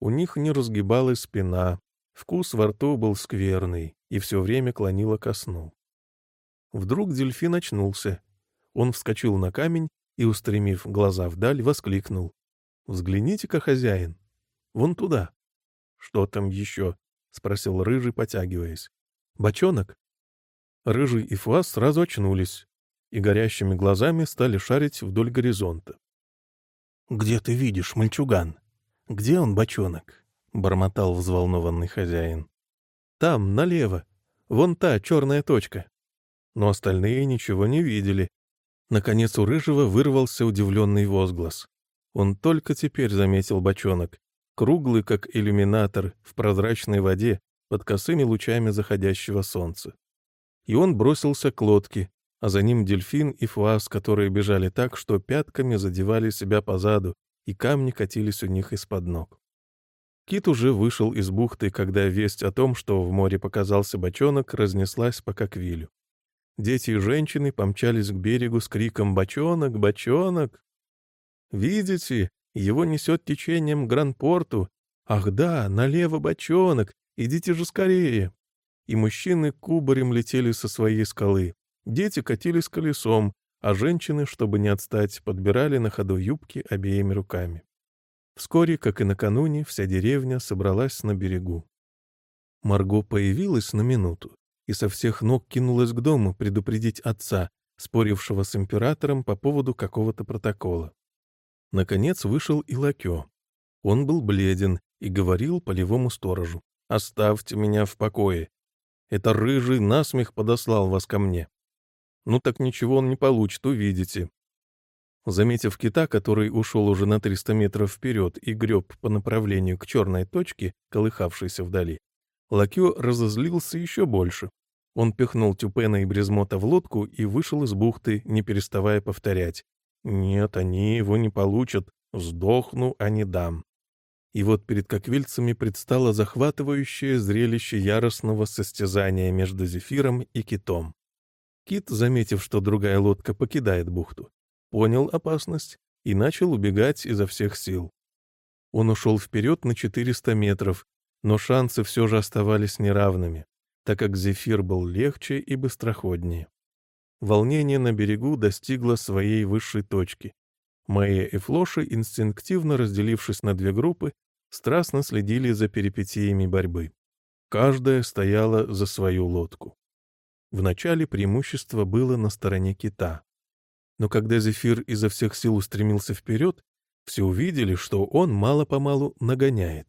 У них не разгибалась спина, вкус во рту был скверный и все время клонило ко сну. Вдруг дельфин очнулся. Он вскочил на камень и, устремив глаза вдаль, воскликнул. «Взгляните-ка, хозяин! Вон туда!» «Что там еще?» — спросил Рыжий, потягиваясь. «Бочонок?» Рыжий и Фуас сразу очнулись и горящими глазами стали шарить вдоль горизонта. «Где ты видишь, мальчуган?» «Где он, бочонок?» — бормотал взволнованный хозяин. «Там, налево. Вон та черная точка». Но остальные ничего не видели. Наконец у Рыжего вырвался удивленный возглас. Он только теперь заметил бочонок, круглый, как иллюминатор, в прозрачной воде, под косыми лучами заходящего солнца. И он бросился к лодке, а за ним дельфин и фуаз, которые бежали так, что пятками задевали себя позаду, и камни катились у них из-под ног. Кит уже вышел из бухты, когда весть о том, что в море показался бочонок, разнеслась по Коквилю. Дети и женщины помчались к берегу с криком «Бочонок! Бочонок!». «Видите, его несет течением к Гранпорту! Ах да, налево бочонок! Идите же скорее!» И мужчины кубарем летели со своей скалы. Дети катились колесом, а женщины, чтобы не отстать, подбирали на ходу юбки обеими руками. Вскоре, как и накануне, вся деревня собралась на берегу. Марго появилась на минуту и со всех ног кинулась к дому предупредить отца, спорившего с императором по поводу какого-то протокола. Наконец вышел и Лакё. Он был бледен и говорил полевому сторожу. «Оставьте меня в покое. Это рыжий насмех подослал вас ко мне. Ну так ничего он не получит, увидите. Заметив кита, который ушел уже на 300 метров вперед и греб по направлению к черной точке, колыхавшейся вдали, Лакё разозлился еще больше. Он пихнул Тюпена и Брезмота в лодку и вышел из бухты, не переставая повторять. «Нет, они его не получат. Сдохну, а не дам». И вот перед коквильцами предстало захватывающее зрелище яростного состязания между Зефиром и китом. Кит, заметив, что другая лодка покидает бухту, понял опасность и начал убегать изо всех сил. Он ушел вперед на 400 метров, но шансы все же оставались неравными, так как Зефир был легче и быстроходнее. Волнение на берегу достигло своей высшей точки. Майя и Флоши, инстинктивно разделившись на две группы, страстно следили за перипетиями борьбы. Каждая стояла за свою лодку. Вначале преимущество было на стороне кита. Но когда Зефир изо всех сил устремился вперед, все увидели, что он мало-помалу нагоняет.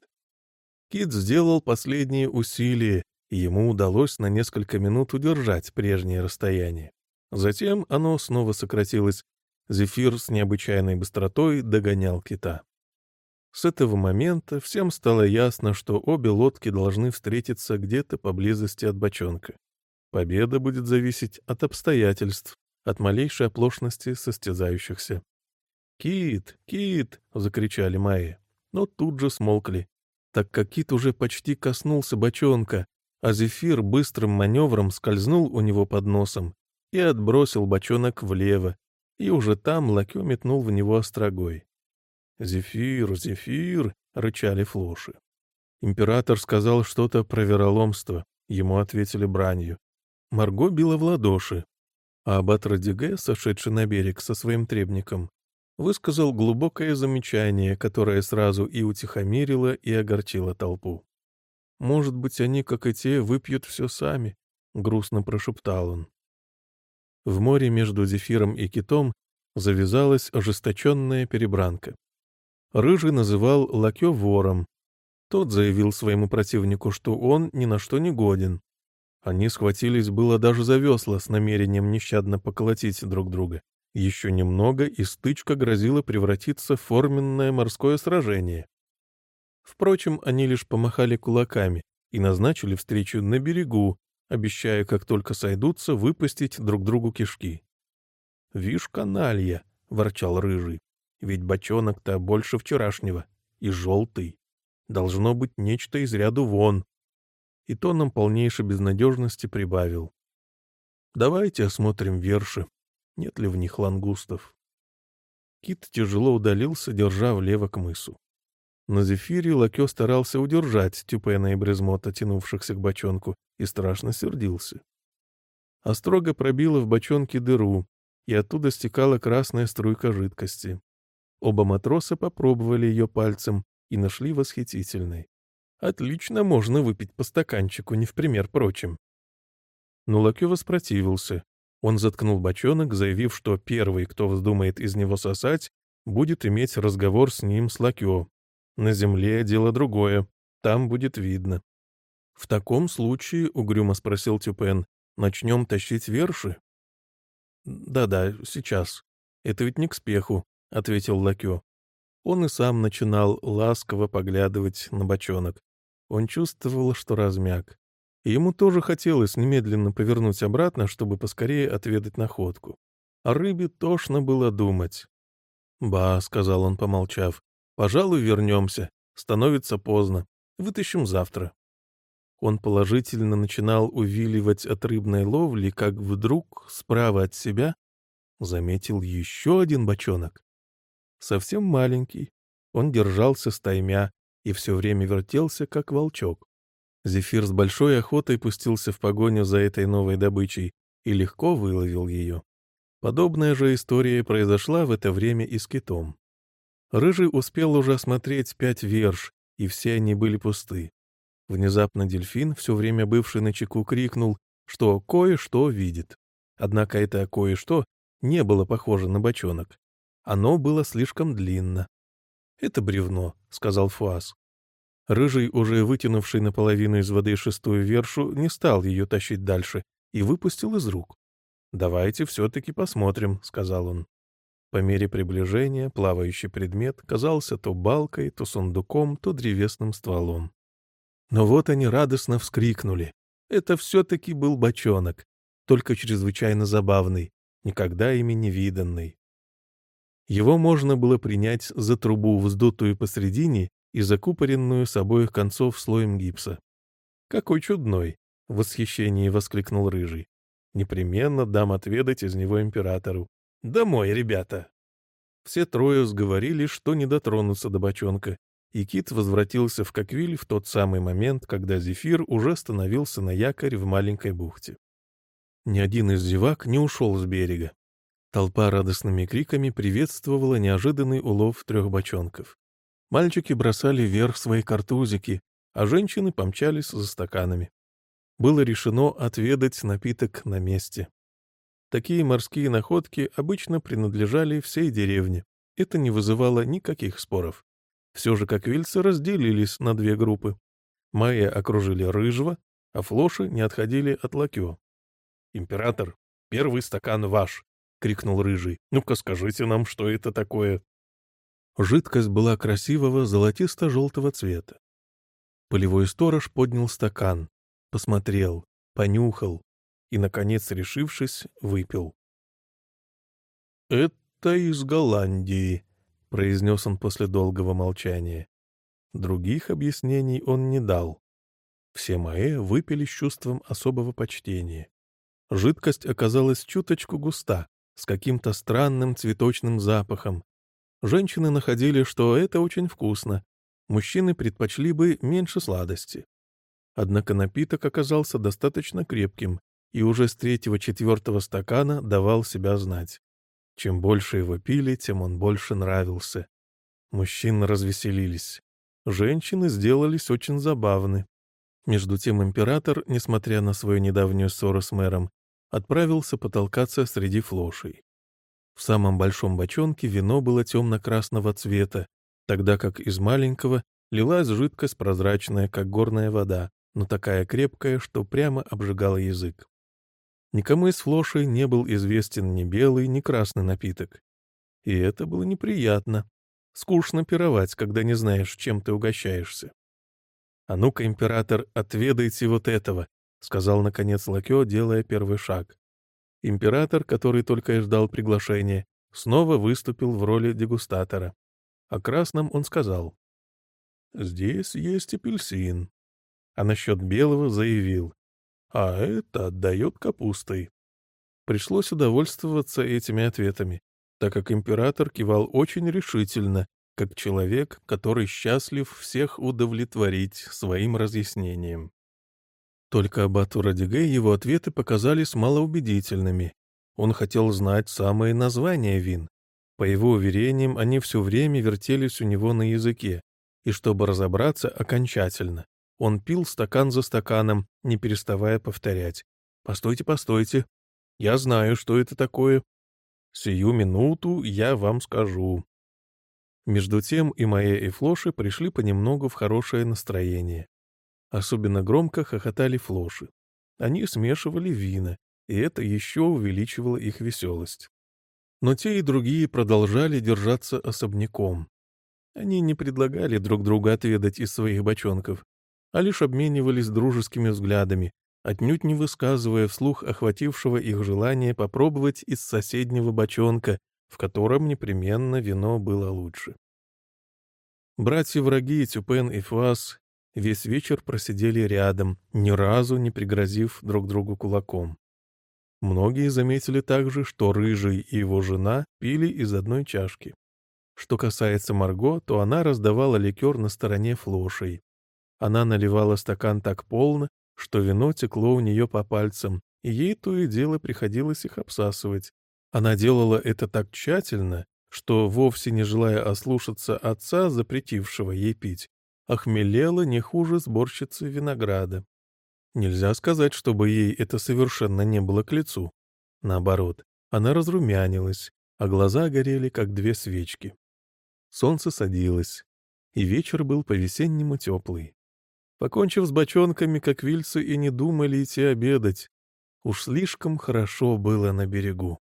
Кит сделал последние усилия, ему удалось на несколько минут удержать прежнее расстояние. Затем оно снова сократилось. Зефир с необычайной быстротой догонял кита. С этого момента всем стало ясно, что обе лодки должны встретиться где-то поблизости от бочонка. Победа будет зависеть от обстоятельств, от малейшей оплошности состязающихся. «Кит! Кит!» — закричали Майи, но тут же смолкли, так как Кит уже почти коснулся бочонка, а Зефир быстрым маневром скользнул у него под носом и отбросил бочонок влево, и уже там Лакё метнул в него острогой. «Зефир! Зефир!» — рычали флоши. Император сказал что-то про вероломство, ему ответили бранью. Марго била в ладоши, а аббат Радиге, сошедший на берег со своим требником, высказал глубокое замечание, которое сразу и утихомирило, и огорчило толпу. «Может быть, они, как и те, выпьют все сами», — грустно прошептал он. В море между Зефиром и Китом завязалась ожесточенная перебранка. Рыжий называл Лакё вором. Тот заявил своему противнику, что он ни на что не годен. Они схватились было даже за весла с намерением нещадно поколотить друг друга. Еще немного, и стычка грозила превратиться в форменное морское сражение. Впрочем, они лишь помахали кулаками и назначили встречу на берегу, обещая, как только сойдутся, выпустить друг другу кишки. «Вишь, каналья!» — ворчал Рыжий. «Ведь бочонок-то больше вчерашнего и желтый. Должно быть нечто из ряду вон». И тоном полнейшей безнадежности прибавил. «Давайте осмотрим верши нет ли в них лангустов. Кит тяжело удалился, держа влево к мысу. На зефире Лакё старался удержать Тюпена и Брезмота, тянувшихся к бочонку, и страшно сердился. Острога пробила в бочонке дыру, и оттуда стекала красная струйка жидкости. Оба матроса попробовали ее пальцем и нашли восхитительной. Отлично можно выпить по стаканчику, не в пример прочим. Но Лакё воспротивился, он заткнул бочонок, заявив, что первый, кто вздумает из него сосать, будет иметь разговор с ним с Лакё. На земле дело другое, там будет видно. «В таком случае, — угрюмо спросил Тюпен, — начнем тащить верши?» «Да-да, сейчас. Это ведь не к спеху», — ответил Лакё. Он и сам начинал ласково поглядывать на бочонок. Он чувствовал, что размяк и ему тоже хотелось немедленно повернуть обратно, чтобы поскорее отведать находку. О рыбе тошно было думать. «Ба», — сказал он, помолчав, — «пожалуй, вернемся. Становится поздно. Вытащим завтра». Он положительно начинал увиливать от рыбной ловли, как вдруг, справа от себя, заметил еще один бочонок. Совсем маленький. Он держался стаймя и все время вертелся, как волчок. Зефир с большой охотой пустился в погоню за этой новой добычей и легко выловил ее. Подобная же история произошла в это время и с китом. Рыжий успел уже осмотреть пять верш, и все они были пусты. Внезапно дельфин, все время бывший на чеку, крикнул, что кое-что видит. Однако это кое-что не было похоже на бочонок. Оно было слишком длинно. «Это бревно», — сказал Фуас. Рыжий, уже вытянувший наполовину из воды шестую вершу, не стал ее тащить дальше и выпустил из рук. «Давайте все-таки посмотрим», — сказал он. По мере приближения плавающий предмет казался то балкой, то сундуком, то древесным стволом. Но вот они радостно вскрикнули. Это все-таки был бочонок, только чрезвычайно забавный, никогда ими не виданный. Его можно было принять за трубу, вздутую посредине и закупоренную с обоих концов слоем гипса. «Какой чудной!» — в восхищении воскликнул Рыжий. «Непременно дам отведать из него императору. Домой, ребята!» Все трое сговорили, что не дотронутся до бочонка, и Кит возвратился в Коквиль в тот самый момент, когда Зефир уже становился на якорь в маленькой бухте. Ни один из зевак не ушел с берега. Толпа радостными криками приветствовала неожиданный улов трех бочонков. Мальчики бросали вверх свои картузики, а женщины помчались за стаканами. Было решено отведать напиток на месте. Такие морские находки обычно принадлежали всей деревне. Это не вызывало никаких споров. Все же как вильцы разделились на две группы. Майя окружили Рыжего, а Флоши не отходили от Лакё. «Император, первый стакан ваш!» — крикнул Рыжий. «Ну-ка скажите нам, что это такое?» Жидкость была красивого золотисто-желтого цвета. Полевой сторож поднял стакан, посмотрел, понюхал и, наконец, решившись, выпил. «Это из Голландии», — произнес он после долгого молчания. Других объяснений он не дал. Все Маэ выпили с чувством особого почтения. Жидкость оказалась чуточку густа, с каким-то странным цветочным запахом, Женщины находили, что это очень вкусно. Мужчины предпочли бы меньше сладости. Однако напиток оказался достаточно крепким, и уже с третьего-четвертого стакана давал себя знать. Чем больше его пили, тем он больше нравился. Мужчины развеселились. Женщины сделались очень забавны. Между тем император, несмотря на свою недавнюю ссору с мэром, отправился потолкаться среди флошей. В самом большом бочонке вино было темно-красного цвета, тогда как из маленького лилась жидкость прозрачная, как горная вода, но такая крепкая, что прямо обжигала язык. Никому из флошей не был известен ни белый, ни красный напиток. И это было неприятно. Скучно пировать, когда не знаешь, чем ты угощаешься. «А ну-ка, император, отведайте вот этого», — сказал, наконец, Лакё, делая первый шаг. Император, который только и ждал приглашения, снова выступил в роли дегустатора. О красном он сказал. «Здесь есть апельсин». А насчет белого заявил а это отдает капустой. Пришлось удовольствоваться этими ответами, так как император кивал очень решительно, как человек, который счастлив всех удовлетворить своим разъяснением. Только аббату Радиге его ответы показались малоубедительными. Он хотел знать самые названия вин. По его уверениям, они все время вертелись у него на языке, и чтобы разобраться окончательно, он пил стакан за стаканом, не переставая повторять. «Постойте, постойте. Я знаю, что это такое. Сию минуту я вам скажу». Между тем и Майя, и Флоши пришли понемногу в хорошее настроение. Особенно громко хохотали Флоши. Они смешивали вина, и это еще увеличивало их веселость. Но те и другие продолжали держаться особняком. Они не предлагали друг другу отведать из своих бочонков, а лишь обменивались дружескими взглядами, отнюдь не высказывая вслух охватившего их желание попробовать из соседнего бочонка, в котором непременно вино было лучше. Братья-враги Тюпен и Фуас весь вечер просидели рядом, ни разу не пригрозив друг другу кулаком. Многие заметили также, что Рыжий и его жена пили из одной чашки. Что касается Марго, то она раздавала ликер на стороне флошей, она наливала стакан так полно, что вино текло у нее по пальцам, и ей то и дело приходилось их обсасывать. Она делала это так тщательно, что, вовсе не желая ослушаться отца, запретившего ей пить, охмелела не хуже сборщицы винограда. Нельзя сказать, чтобы ей это совершенно не было к лицу. Наоборот, она разрумянилась, а глаза горели, как две свечки. Солнце садилось, и вечер был по-весеннему теплый. Покончив с бочонками, как вильцы и не думали идти обедать. Уж слишком хорошо было на берегу.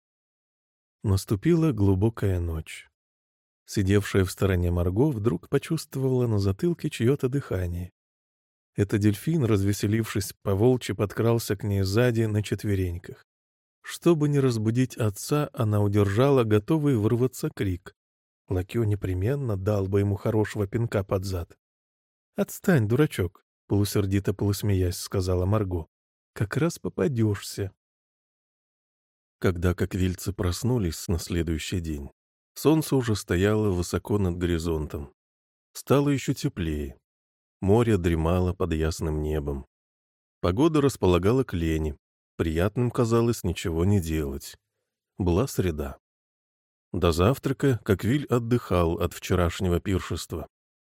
Наступила глубокая ночь. Сидевшая в стороне Марго вдруг почувствовала на затылке чье-то дыхание. Это дельфин, развеселившись, поволчьи подкрался к ней сзади на четвереньках. Чтобы не разбудить отца, она удержала готовый вырваться крик. Лакё непременно дал бы ему хорошего пинка под зад. «Отстань, дурачок!» Полусердито полусмеясь, сказала Марго. Как раз попадешься. Когда коквильцы проснулись на следующий день, солнце уже стояло высоко над горизонтом. Стало еще теплее. Море дремало под ясным небом. Погода располагала к лени. Приятным казалось ничего не делать. Была среда. До завтрака Коквиль отдыхал от вчерашнего пиршества.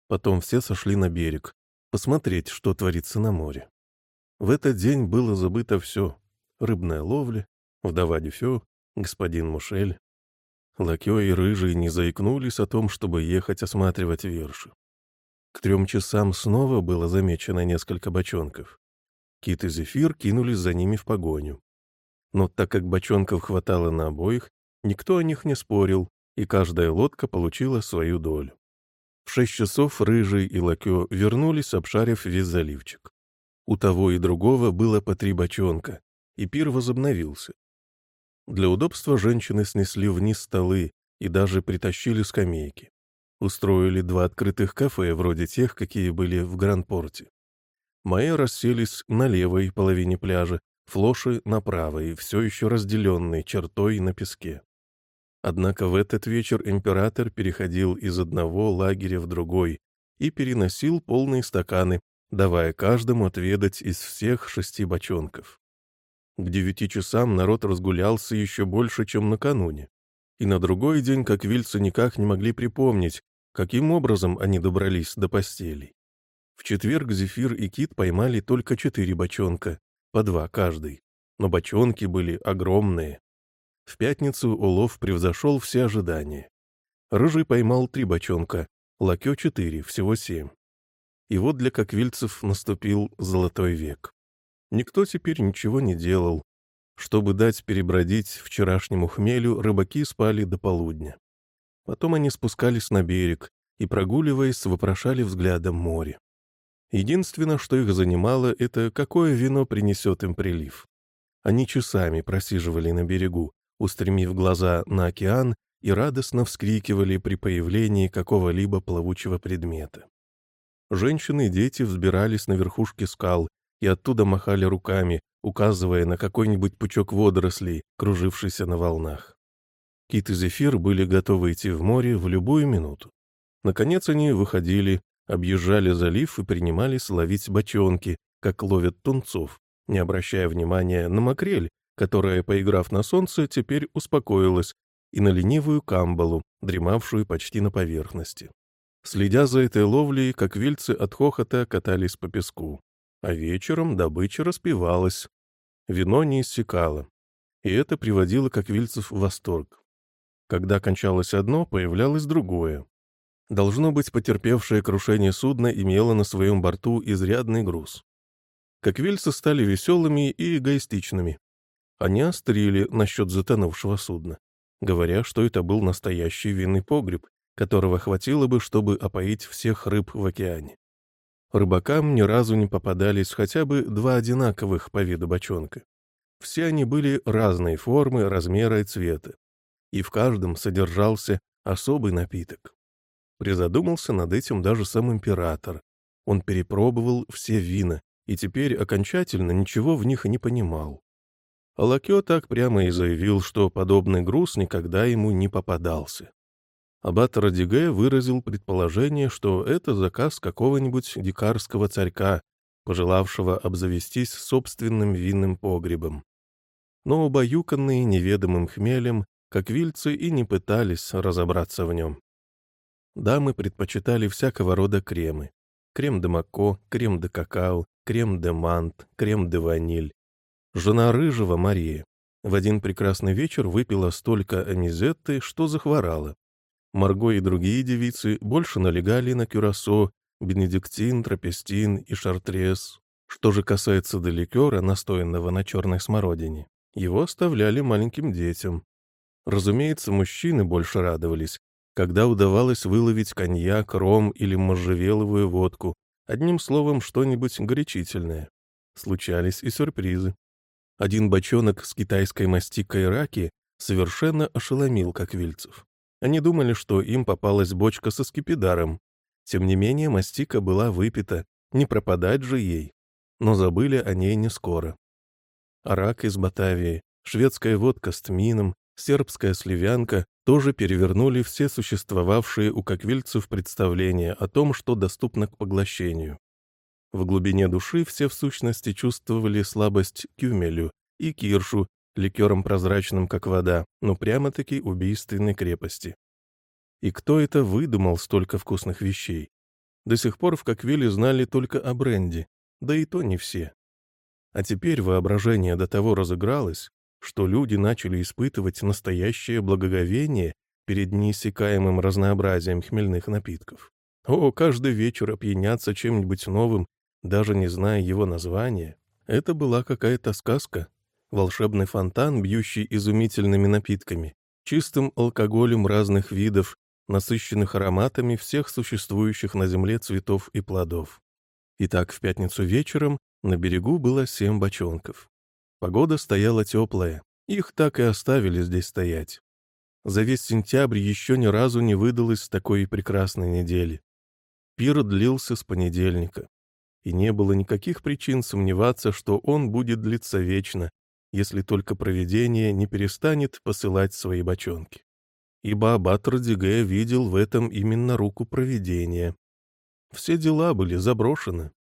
Потом все сошли на берег, посмотреть, что творится на море. В этот день было забыто все — рыбная ловля, вдова Дюфё, господин Мушель. Лакё и Рыжий не заикнулись о том, чтобы ехать осматривать верши. К трем часам снова было замечено несколько бочонков. Кит и Зефир кинулись за ними в погоню. Но так как бочонков хватало на обоих, никто о них не спорил, и каждая лодка получила свою долю. В шесть часов Рыжий и Лакё вернулись, обшарив весь заливчик. У того и другого было по три бочонка, и пир возобновился. Для удобства женщины снесли вниз столы и даже притащили скамейки. Устроили два открытых кафе, вроде тех, какие были в Гранд-Порте. Мои расселись на левой половине пляжа, флоши на правой, все еще разделенной чертой на песке. Однако в этот вечер император переходил из одного лагеря в другой и переносил полные стаканы, давая каждому отведать из всех шести бочонков. К девяти часам народ разгулялся еще больше, чем накануне. И на другой день, как вильцы никак не могли припомнить, каким образом они добрались до постелей. В четверг Зефир и Кит поймали только четыре бочонка, по два каждый, но бочонки были огромные. В пятницу улов превзошел все ожидания. Рыжий поймал три бочонка, Лакё — четыре, всего семь. И вот для коквильцев наступил золотой век. Никто теперь ничего не делал. Чтобы дать перебродить вчерашнему хмелю, рыбаки спали до полудня. Потом они спускались на берег и, прогуливаясь, вопрошали взглядом море. Единственное, что их занимало, это какое вино принесет им прилив. Они часами просиживали на берегу, устремив глаза на океан и радостно вскрикивали при появлении какого-либо плавучего предмета. Женщины и дети взбирались на верхушки скал и оттуда махали руками, указывая на какой-нибудь пучок водорослей, кружившийся на волнах. Кит и Зефир были готовы идти в море в любую минуту. Наконец они выходили, объезжали залив и принимались ловить бочонки, как ловят тунцов, не обращая внимания на макрель, которая, поиграв на солнце, теперь успокоилась, и на ленивую камбалу, дремавшую почти на поверхности. Следя за этой ловлей, как вильцы от хохота катались по песку. А вечером добыча распивалась. Вино не иссякало. И это приводило как вильцев в восторг. Когда кончалось одно, появлялось другое. Должно быть, потерпевшее крушение судно имело на своем борту изрядный груз. Как вильцы стали веселыми и эгоистичными. Они острили насчет затонувшего судна, говоря, что это был настоящий винный погреб, которого хватило бы, чтобы опоить всех рыб в океане. Рыбакам ни разу не попадались хотя бы два одинаковых по виду бочонка. Все они были разной формы, размера и цвета, и в каждом содержался особый напиток. Призадумался над этим даже сам император. Он перепробовал все вина и теперь окончательно ничего в них не понимал. Лакё так прямо и заявил, что подобный груз никогда ему не попадался. Аббат Радиге выразил предположение, что это заказ какого-нибудь дикарского царька, пожелавшего обзавестись собственным винным погребом. Но убаюканные неведомым хмелем, как вильцы и не пытались разобраться в нем. Дамы предпочитали всякого рода кремы. Крем де мако, крем де какао, крем де мант, крем де ваниль, Жена Рыжего, Мария, в один прекрасный вечер выпила столько амизетты, что захворала. Марго и другие девицы больше налегали на кюрасо, бенедиктин, тропестин и шартрез. Что же касается до ликера, настоянного на черной смородине, его оставляли маленьким детям. Разумеется, мужчины больше радовались, когда удавалось выловить коньяк, ром или можжевеловую водку, одним словом, что-нибудь горячительное. Случались и сюрпризы. Один бочонок с китайской мастикой раки совершенно ошеломил коквильцев. Они думали, что им попалась бочка со скипидаром. Тем не менее, мастика была выпита, не пропадать же ей. Но забыли о ней не скоро. Рак из Батавии, шведская водка с тмином, сербская сливянка тоже перевернули все существовавшие у коквильцев представления о том, что доступно к поглощению. В глубине души все в сущности чувствовали слабость кюмелю и киршу, ликером прозрачным, как вода, но прямо-таки убийственной крепости. И кто это выдумал столько вкусных вещей? До сих пор в Коквиле знали только о бренде, да и то не все. А теперь воображение до того разыгралось, что люди начали испытывать настоящее благоговение перед неиссякаемым разнообразием хмельных напитков. О, каждый вечер опьяняться чем-нибудь новым даже не зная его названия, это была какая-то сказка. Волшебный фонтан, бьющий изумительными напитками, чистым алкоголем разных видов, насыщенных ароматами всех существующих на земле цветов и плодов. Итак, в пятницу вечером на берегу было семь бочонков. Погода стояла теплая, их так и оставили здесь стоять. За весь сентябрь еще ни разу не выдалось такой прекрасной недели. Пир длился с понедельника и не было никаких причин сомневаться, что он будет длиться вечно, если только провидение не перестанет посылать свои бочонки. Ибо аббат Радиге видел в этом именно руку провидения. Все дела были заброшены.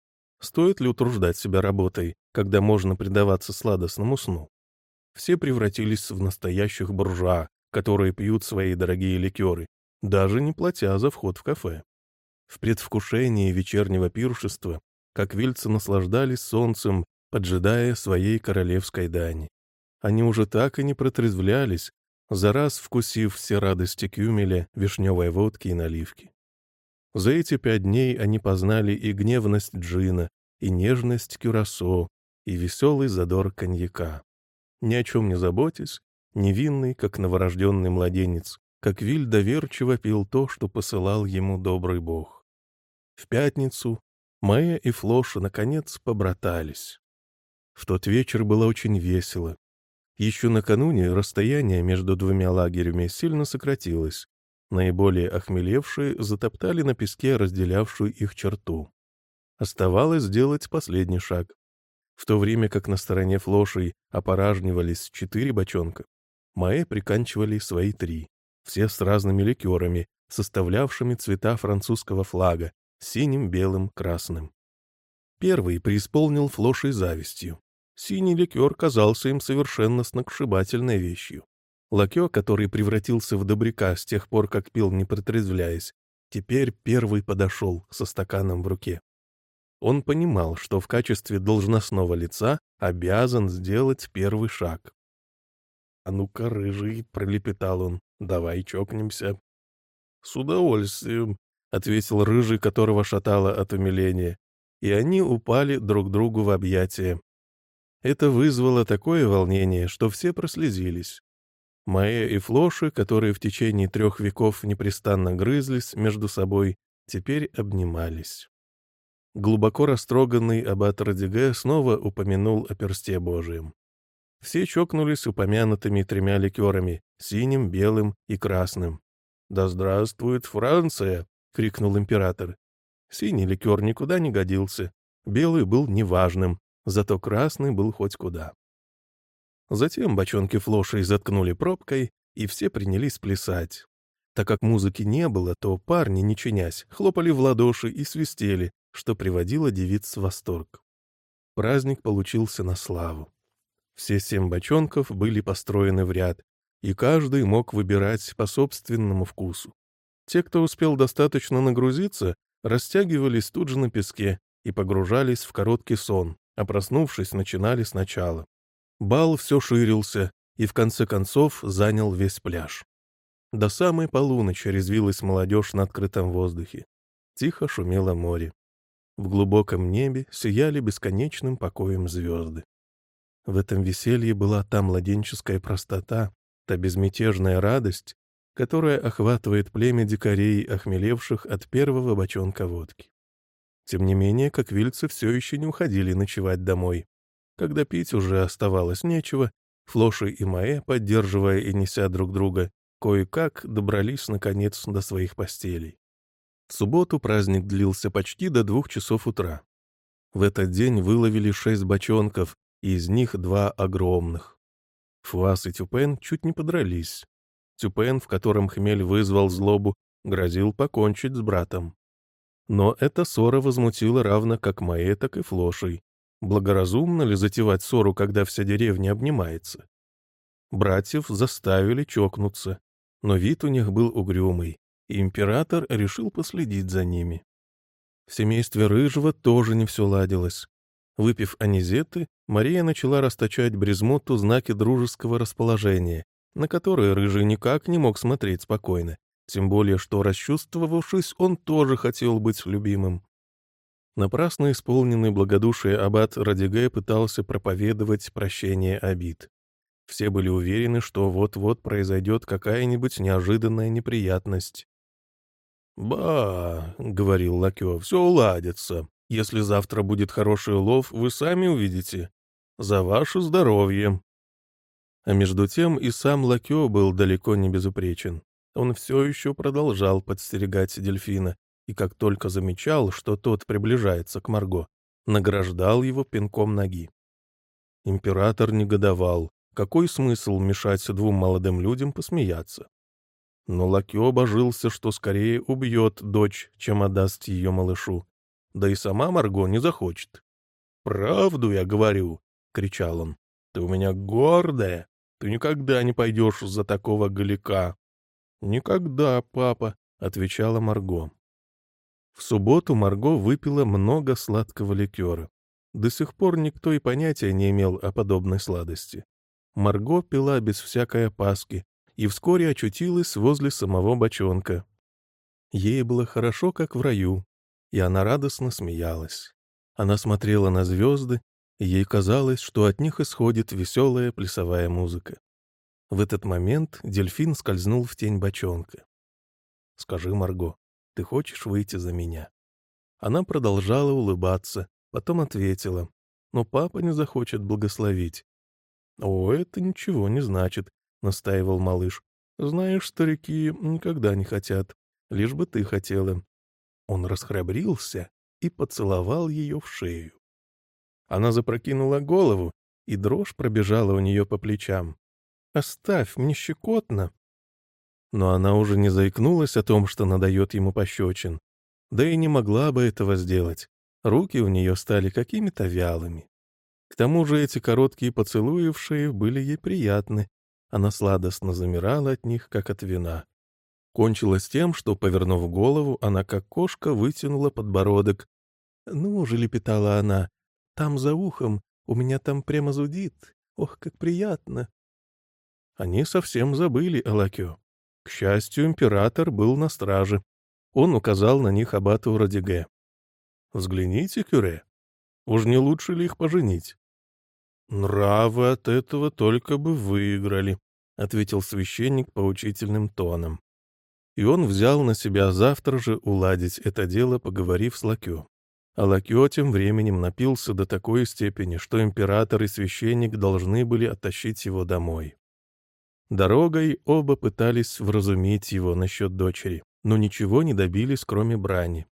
Стоит ли утруждать себя работой, когда можно предаваться сладостному сну. Все превратились в настоящих буржуа, которые пьют свои дорогие ликеры, даже не платя за вход в кафе. В предвкушении вечернего пиршества, как вильцы наслаждались солнцем, поджидая своей королевской дани. Они уже так и не протрезвлялись, за раз вкусив все радости кюмеля, вишневой водки и наливки. За эти пять дней они познали и гневность джина, и нежность кюрасо, и веселый задор коньяка. Ни о чем не заботясь, невинный, как новорожденный младенец, как Виль доверчиво пил то, что посылал ему добрый бог. В пятницу Майя и Флоша, наконец, побратались. В тот вечер было очень весело. Еще накануне расстояние между двумя лагерями сильно сократилось. Наиболее охмелевшие затоптали на песке разделявшую их черту. Оставалось сделать последний шаг. В то время как на стороне флошей опоражнивались четыре бочонка, Маэ приканчивали свои три, все с разными ликерами, составлявшими цвета французского флага, синим, белым, красным. Первый преисполнил флошей завистью. Синий ликер казался им совершенно сногсшибательной вещью. Лакё, который превратился в добряка с тех пор, как пил, не протрезвляясь, теперь первый подошел со стаканом в руке. Он понимал, что в качестве должностного лица обязан сделать первый шаг. «А ну-ка, рыжий», — пролепетал он, — «давай чокнемся». «С удовольствием», — ответил рыжий, которого шатало от умиления, и они упали друг другу в объятия. Это вызвало такое волнение, что все прослезились. Майя и Флоши, которые в течение трех веков непрестанно грызлись между собой, теперь обнимались. Глубоко растроганный аббат Радиге снова упомянул о персте Божием. Все чокнулись упомянутыми тремя ликерами — синим, белым и красным. «Да здравствует Франция!» — крикнул император. Синий ликер никуда не годился, белый был неважным, зато красный был хоть куда. Затем бочонки флошей заткнули пробкой, и все принялись плясать. Так как музыки не было, то парни, не чинясь, хлопали в ладоши и свистели, что приводило девиц в восторг. Праздник получился на славу. Все семь бочонков были построены в ряд, и каждый мог выбирать по собственному вкусу. Те, кто успел достаточно нагрузиться, растягивались тут же на песке и погружались в короткий сон, а проснувшись, начинали сначала. Бал все ширился и в конце концов занял весь пляж. До самой полуночи резвилась молодежь на открытом воздухе. Тихо шумело море. В глубоком небе сияли бесконечным покоем звезды. В этом веселье была та младенческая простота, та безмятежная радость, которая охватывает племя дикарей, охмелевших от первого бочонка водки. Тем не менее, как вильцы все еще не уходили ночевать домой. Когда пить уже оставалось нечего, Флоши и Маэ, поддерживая и неся друг друга, кое-как добрались, наконец, до своих постелей. В субботу праздник длился почти до двух часов утра. В этот день выловили шесть бочонков, и из них два огромных. Фуас и Тюпен чуть не подрались. Тюпен, в котором хмель вызвал злобу, грозил покончить с братом. Но эта ссора возмутила равно как Маэ, так и Флошей. Благоразумно ли затевать ссору, когда вся деревня обнимается? Братьев заставили чокнуться, но вид у них был угрюмый, и император решил последить за ними. В семействе Рыжего тоже не все ладилось. Выпив анизеты, Мария начала расточать Брезмоту знаки дружеского расположения, на которые Рыжий никак не мог смотреть спокойно. Тем более, что, расчувствовавшись, он тоже хотел быть любимым. Напрасно исполненный благодушие аббат Радиге пытался проповедовать прощение обид. Все были уверены, что вот-вот произойдет какая-нибудь неожиданная неприятность. «Ба», — говорил Лакё, — «все уладится. Если завтра будет хороший улов, вы сами увидите. За ваше здоровье». А между тем и сам Лакё был далеко не безупречен он все еще продолжал подстерегать дельфина, и как только замечал, что тот приближается к Марго, награждал его пинком ноги. Император негодовал. Какой смысл мешать двум молодым людям посмеяться? Но Лакё обожился, что скорее убьет дочь, чем отдаст ее малышу. Да и сама Марго не захочет. «Правду я говорю!» — кричал он. «Ты у меня гордая! Ты никогда не пойдешь за такого галика!» «Никогда, папа!» — отвечала Марго. В субботу Марго выпила много сладкого ликера. До сих пор никто и понятия не имел о подобной сладости. Марго пила без всякой опаски и вскоре очутилась возле самого бочонка. Ей было хорошо, как в раю, и она радостно смеялась. Она смотрела на звезды, ей казалось, что от них исходит веселая плясовая музыка. В этот момент дельфин скользнул в тень бочонка. «Скажи, Марго, ты хочешь выйти за меня?» Она продолжала улыбаться, потом ответила, «Но папа не захочет благословить». «О, это ничего не значит», — настаивал малыш. «Знаешь, старики никогда не хотят, лишь бы ты хотела». Он расхрабрился и поцеловал ее в шею. Она запрокинула голову, и дрожь пробежала у нее по плечам. «Оставь, мне щекотно!» Но она уже не заикнулась о том, что надает ему пощечин. Да и не могла бы этого сделать. Руки у нее стали какими-то вялыми. К тому же эти короткие поцелуи в шею были ей приятны. Она сладостно замирала от них, как от вина. Кончилось тем, что, повернув голову, она, как кошка, вытянула подбородок. «Ну же», — лепетала она, — «там за ухом, у меня там прямо зудит. Ох, как приятно!» Они совсем забыли о Лакё. К счастью, император был на страже. Он указал на них аббату Радиге. «Взгляните, Кюре, уж не лучше ли их поженить?» «Нравы от этого только бы выиграли», — ответил священник поучительным тоном и он взял на себя завтра же уладить это дело, поговорив с Лакё. А Лакё тем временем напился до такой степени, что император и священник должны были оттащить его домой. Дорогой оба пытались вразумить его насчет дочери, но ничего не добились, кроме брани.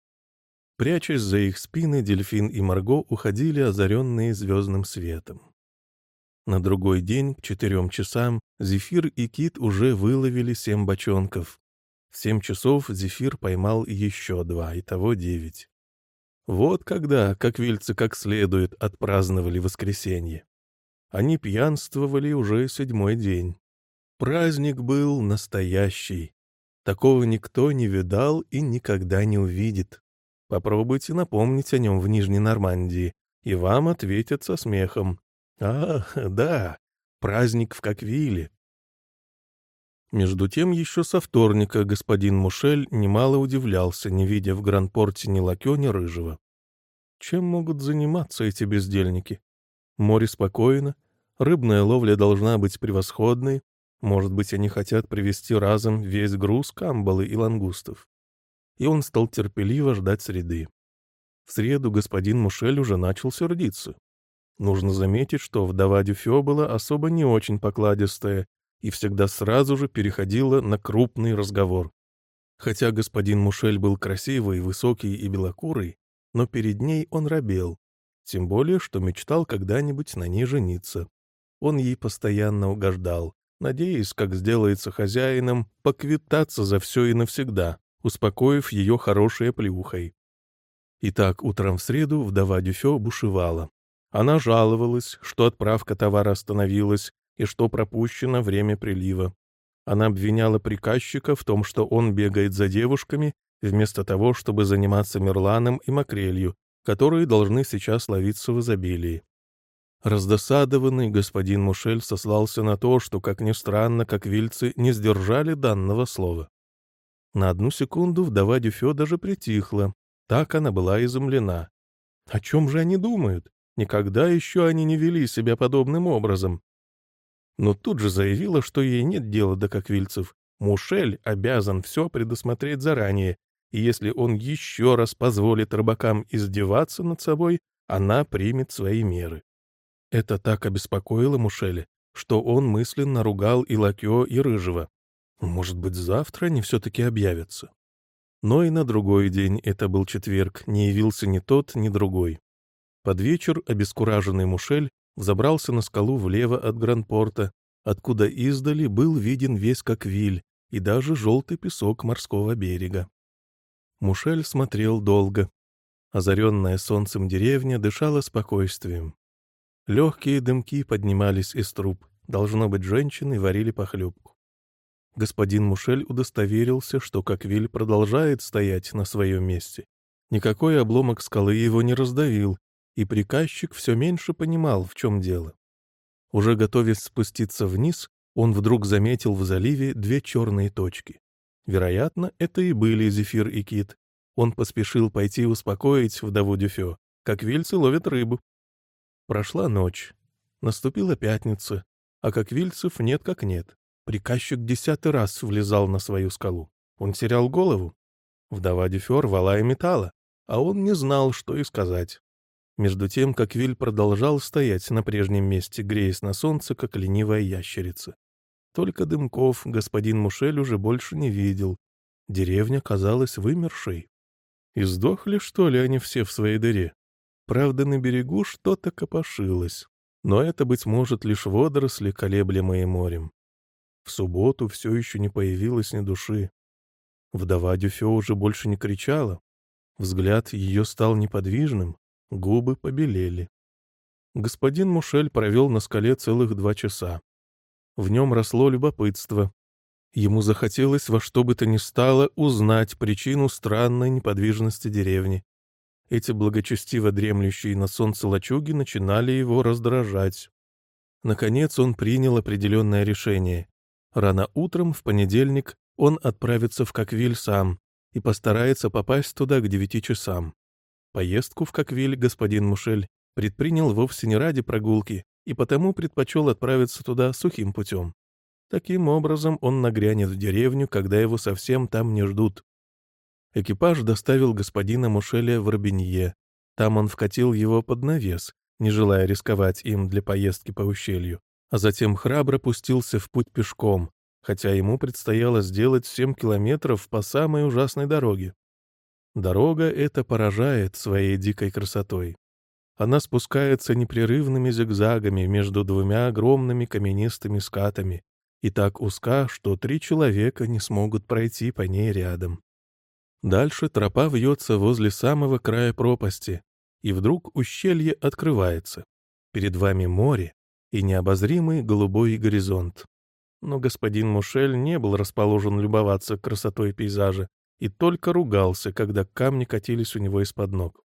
Прячась за их спины, Дельфин и Марго уходили озаренные звездным светом. На другой день, к четырем часам, Зефир и Кит уже выловили семь бочонков, в семь часов Зефир поймал еще два, итого девять. Вот когда, как вильцы как следует, отпраздновали воскресенье. Они пьянствовали уже седьмой день. Праздник был настоящий. Такого никто не видал и никогда не увидит. Попробуйте напомнить о нем в Нижней Нормандии, и вам ответят со смехом. «Ах, да, праздник в Коквиле, между тем еще со вторника господин Мушель немало удивлялся, не видя в Гранпорте ни Лакё, ни Рыжего. Чем могут заниматься эти бездельники? Море спокойно, рыбная ловля должна быть превосходной, может быть, они хотят привезти разом весь груз камбалы и лангустов. И он стал терпеливо ждать среды. В среду господин Мушель уже начал сердиться. Нужно заметить, что вдова Дюфё была особо не очень покладистая и всегда сразу же переходила на крупный разговор. Хотя господин Мушель был красивый, высокий и белокурый, но перед ней он робел, тем более, что мечтал когда-нибудь на ней жениться. Он ей постоянно угождал, надеясь, как сделается хозяином, поквитаться за все и навсегда, успокоив ее хорошей плюхой. Итак, утром в среду вдова Дюфё бушевала. Она жаловалась, что отправка товара остановилась, и что пропущено время прилива. Она обвиняла приказчика в том, что он бегает за девушками, вместо того, чтобы заниматься мерланом и макрелью, которые должны сейчас ловиться в изобилии. Раздосадованный господин Мушель сослался на то, что, как ни странно, как вильцы не сдержали данного слова. На одну секунду вдова Дюфё даже притихла. Так она была изумлена. О чем же они думают? Никогда еще они не вели себя подобным образом но тут же заявила, что ей нет дела до коквильцев. Мушель обязан все предусмотреть заранее, и если он еще раз позволит рыбакам издеваться над собой, она примет свои меры. Это так обеспокоило Мушеля, что он мысленно ругал и Лакё, и Рыжего. Может быть, завтра они все-таки объявятся. Но и на другой день, это был четверг, не явился ни тот, ни другой. Под вечер обескураженный Мушель взобрался на скалу влево от Гранпорта, откуда издали был виден весь Коквиль и даже желтый песок морского берега. Мушель смотрел долго. Озаренная солнцем деревня дышала спокойствием. Легкие дымки поднимались из труб. Должно быть, женщины варили похлебку. Господин Мушель удостоверился, что Коквиль продолжает стоять на своем месте. Никакой обломок скалы его не раздавил, и приказчик все меньше понимал, в чем дело. Уже готовясь спуститься вниз, он вдруг заметил в заливе две черные точки. Вероятно, это и были Зефир и Кит. Он поспешил пойти успокоить вдову Дюфё, как вильцы ловят рыбу. Прошла ночь. Наступила пятница, а как вильцев нет как нет. Приказчик десятый раз влезал на свою скалу. Он терял голову. Вдова Дюфё рвала и металла, а он не знал, что и сказать. Между тем, как Виль продолжал стоять на прежнем месте, греясь на солнце, как ленивая ящерица. Только дымков господин Мушель уже больше не видел. Деревня казалась вымершей. И сдохли, что ли, они все в своей дыре? Правда, на берегу что-то копошилось. Но это, быть может, лишь водоросли, колеблемые морем. В субботу все еще не появилось ни души. Вдова Дюфё уже больше не кричала. Взгляд ее стал неподвижным, губы побелели. Господин Мушель провел на скале целых два часа. В нем росло любопытство. Ему захотелось во что бы то ни стало узнать причину странной неподвижности деревни. Эти благочестиво дремлющие на солнце лачуги начинали его раздражать. Наконец он принял определенное решение. Рано утром, в понедельник, он отправится в Коквиль сам и постарается попасть туда к девяти часам. Поездку в Коквиль господин Мушель предпринял вовсе не ради прогулки, и потому предпочел отправиться туда сухим путем. Таким образом он нагрянет в деревню, когда его совсем там не ждут. Экипаж доставил господина Мушеля в Робинье. Там он вкатил его под навес, не желая рисковать им для поездки по ущелью, а затем храбро пустился в путь пешком, хотя ему предстояло сделать 7 километров по самой ужасной дороге. Дорога эта поражает своей дикой красотой. Она спускается непрерывными зигзагами между двумя огромными каменистыми скатами и так узка, что три человека не смогут пройти по ней рядом. Дальше тропа вьется возле самого края пропасти, и вдруг ущелье открывается. Перед вами море и необозримый голубой горизонт. Но господин Мушель не был расположен любоваться красотой пейзажа и только ругался, когда камни катились у него из-под ног.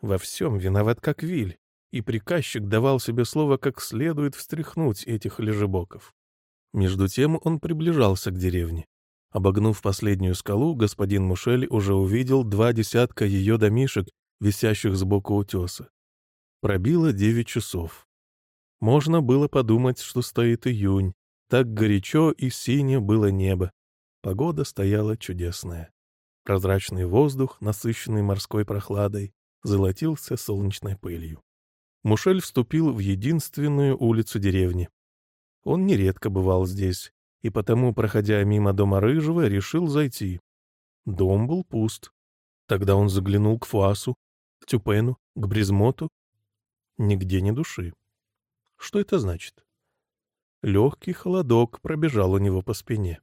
Во всем виноват как Виль, и приказчик давал себе слово, как следует встряхнуть этих лежебоков. Между тем он приближался к деревне. Обогнув последнюю скалу, господин Мушель уже увидел два десятка ее домишек, висящих сбоку утеса. Пробило девять часов. Можно было подумать, что стоит июнь. Так горячо и сине было небо. Погода стояла чудесная. Прозрачный воздух, насыщенный морской прохладой, золотился солнечной пылью. Мушель вступил в единственную улицу деревни. Он нередко бывал здесь, и потому, проходя мимо дома Рыжего, решил зайти. Дом был пуст. Тогда он заглянул к Фуасу, к Тюпену, к Брезмоту. Нигде ни души. Что это значит? Легкий холодок пробежал у него по спине.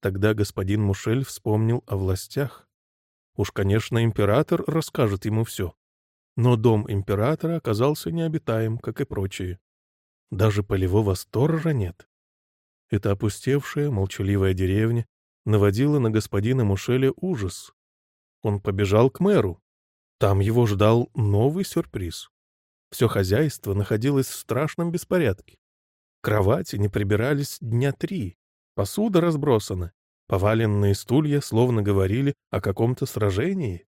Тогда господин Мушель вспомнил о властях. Уж, конечно, император расскажет ему все. Но дом императора оказался необитаем, как и прочие. Даже полевого сторожа нет. Эта опустевшая, молчаливая деревня наводила на господина Мушеля ужас. Он побежал к мэру. Там его ждал новый сюрприз. Все хозяйство находилось в страшном беспорядке. Кровати не прибирались дня три, посуда разбросана, Поваленные стулья словно говорили о каком-то сражении.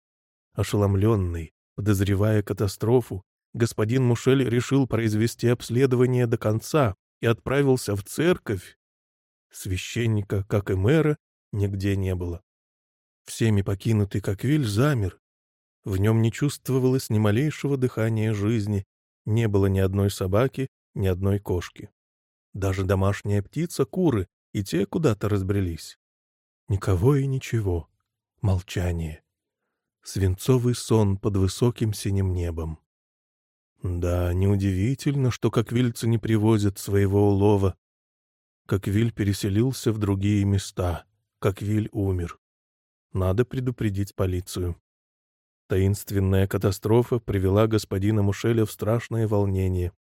Ошеломленный, подозревая катастрофу, господин Мушель решил произвести обследование до конца и отправился в церковь. Священника, как и мэра, нигде не было. Всеми покинутый Коквиль замер. В нем не чувствовалось ни малейшего дыхания жизни, не было ни одной собаки, ни одной кошки. Даже домашняя птица, куры, и те куда-то разбрелись. Никого и ничего. Молчание. Свинцовый сон под высоким синим небом. Да, неудивительно, что Коквильцы не привозят своего улова. Коквиль переселился в другие места. Коквиль умер. Надо предупредить полицию. Таинственная катастрофа привела господина Мушеля в страшное волнение.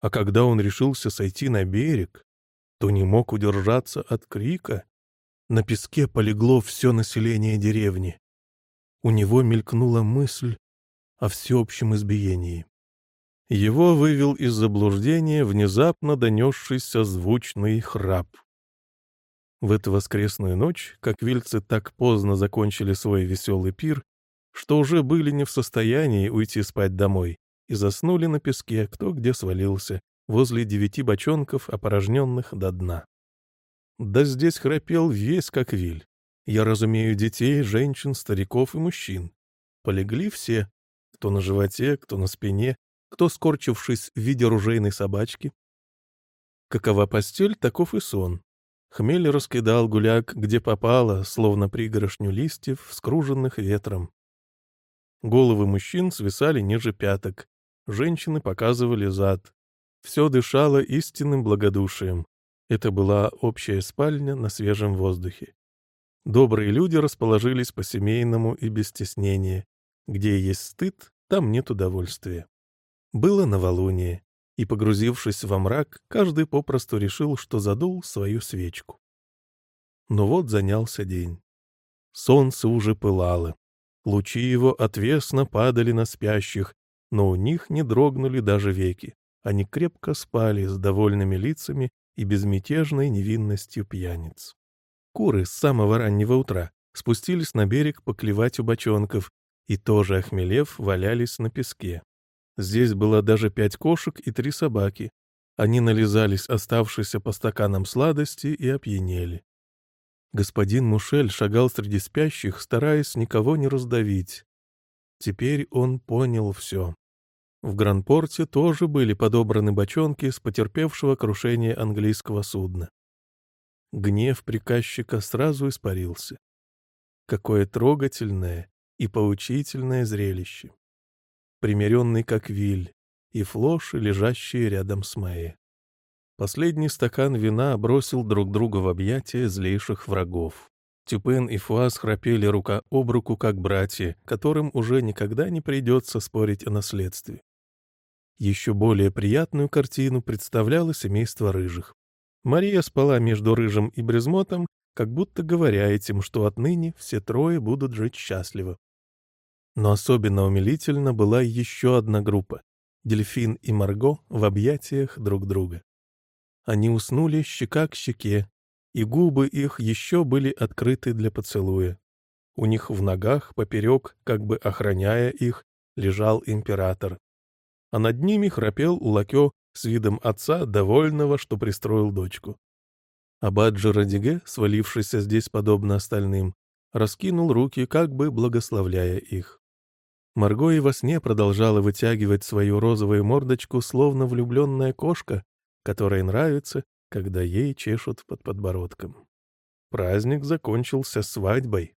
А когда он решился сойти на берег, то не мог удержаться от крика. На песке полегло все население деревни. У него мелькнула мысль о всеобщем избиении. Его вывел из заблуждения внезапно донесшийся звучный храп. В эту воскресную ночь, как вильцы так поздно закончили свой веселый пир, что уже были не в состоянии уйти спать домой, и заснули на песке, кто где свалился, возле девяти бочонков, опорожненных до дна. Да здесь храпел весь как виль. Я разумею детей, женщин, стариков и мужчин. Полегли все, кто на животе, кто на спине, кто скорчившись в виде ружейной собачки. Какова постель, таков и сон. Хмель раскидал гуляк, где попало, словно пригорошню листьев, скруженных ветром. Головы мужчин свисали ниже пяток, женщины показывали зад. Все дышало истинным благодушием. Это была общая спальня на свежем воздухе. Добрые люди расположились по-семейному и без стеснения. Где есть стыд, там нет удовольствия. Было новолуние, и, погрузившись во мрак, каждый попросту решил, что задул свою свечку. Но вот занялся день. Солнце уже пылало. Лучи его отвесно падали на спящих, но у них не дрогнули даже веки. Они крепко спали с довольными лицами и безмятежной невинностью пьяниц. Куры с самого раннего утра спустились на берег поклевать у бочонков и тоже, охмелев, валялись на песке. Здесь было даже пять кошек и три собаки. Они нализались оставшиеся по стаканам сладости и опьянели. Господин Мушель шагал среди спящих, стараясь никого не раздавить. Теперь он понял все. В Гранпорте тоже были подобраны бочонки с потерпевшего крушение английского судна. Гнев приказчика сразу испарился. Какое трогательное и поучительное зрелище. Примеренный как виль, и флоши, лежащие рядом с Мэей. Последний стакан вина бросил друг друга в объятия злейших врагов. Тюпен и Фуаз храпели рука об руку, как братья, которым уже никогда не придется спорить о наследстве. Еще более приятную картину представляло семейство рыжих. Мария спала между Рыжим и Брезмотом, как будто говоря этим, что отныне все трое будут жить счастливо. Но особенно умилительно была еще одна группа — Дельфин и Марго в объятиях друг друга. Они уснули щека к щеке, и губы их еще были открыты для поцелуя. У них в ногах, поперек, как бы охраняя их, лежал император. А над ними храпел Лакё с видом отца, довольного, что пристроил дочку. Абаджи Радиге, свалившийся здесь подобно остальным, раскинул руки, как бы благословляя их. Марго и во сне продолжала вытягивать свою розовую мордочку, словно влюбленная кошка, которой нравится, когда ей чешут под подбородком. Праздник закончился свадьбой,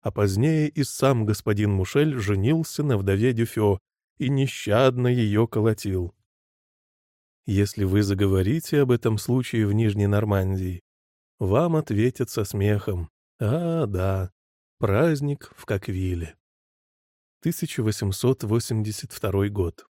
а позднее и сам господин Мушель женился на вдове Дюфё и нещадно ее колотил. Если вы заговорите об этом случае в Нижней Нормандии, вам ответят со смехом. А, да, праздник в Коквиле. 1882 год.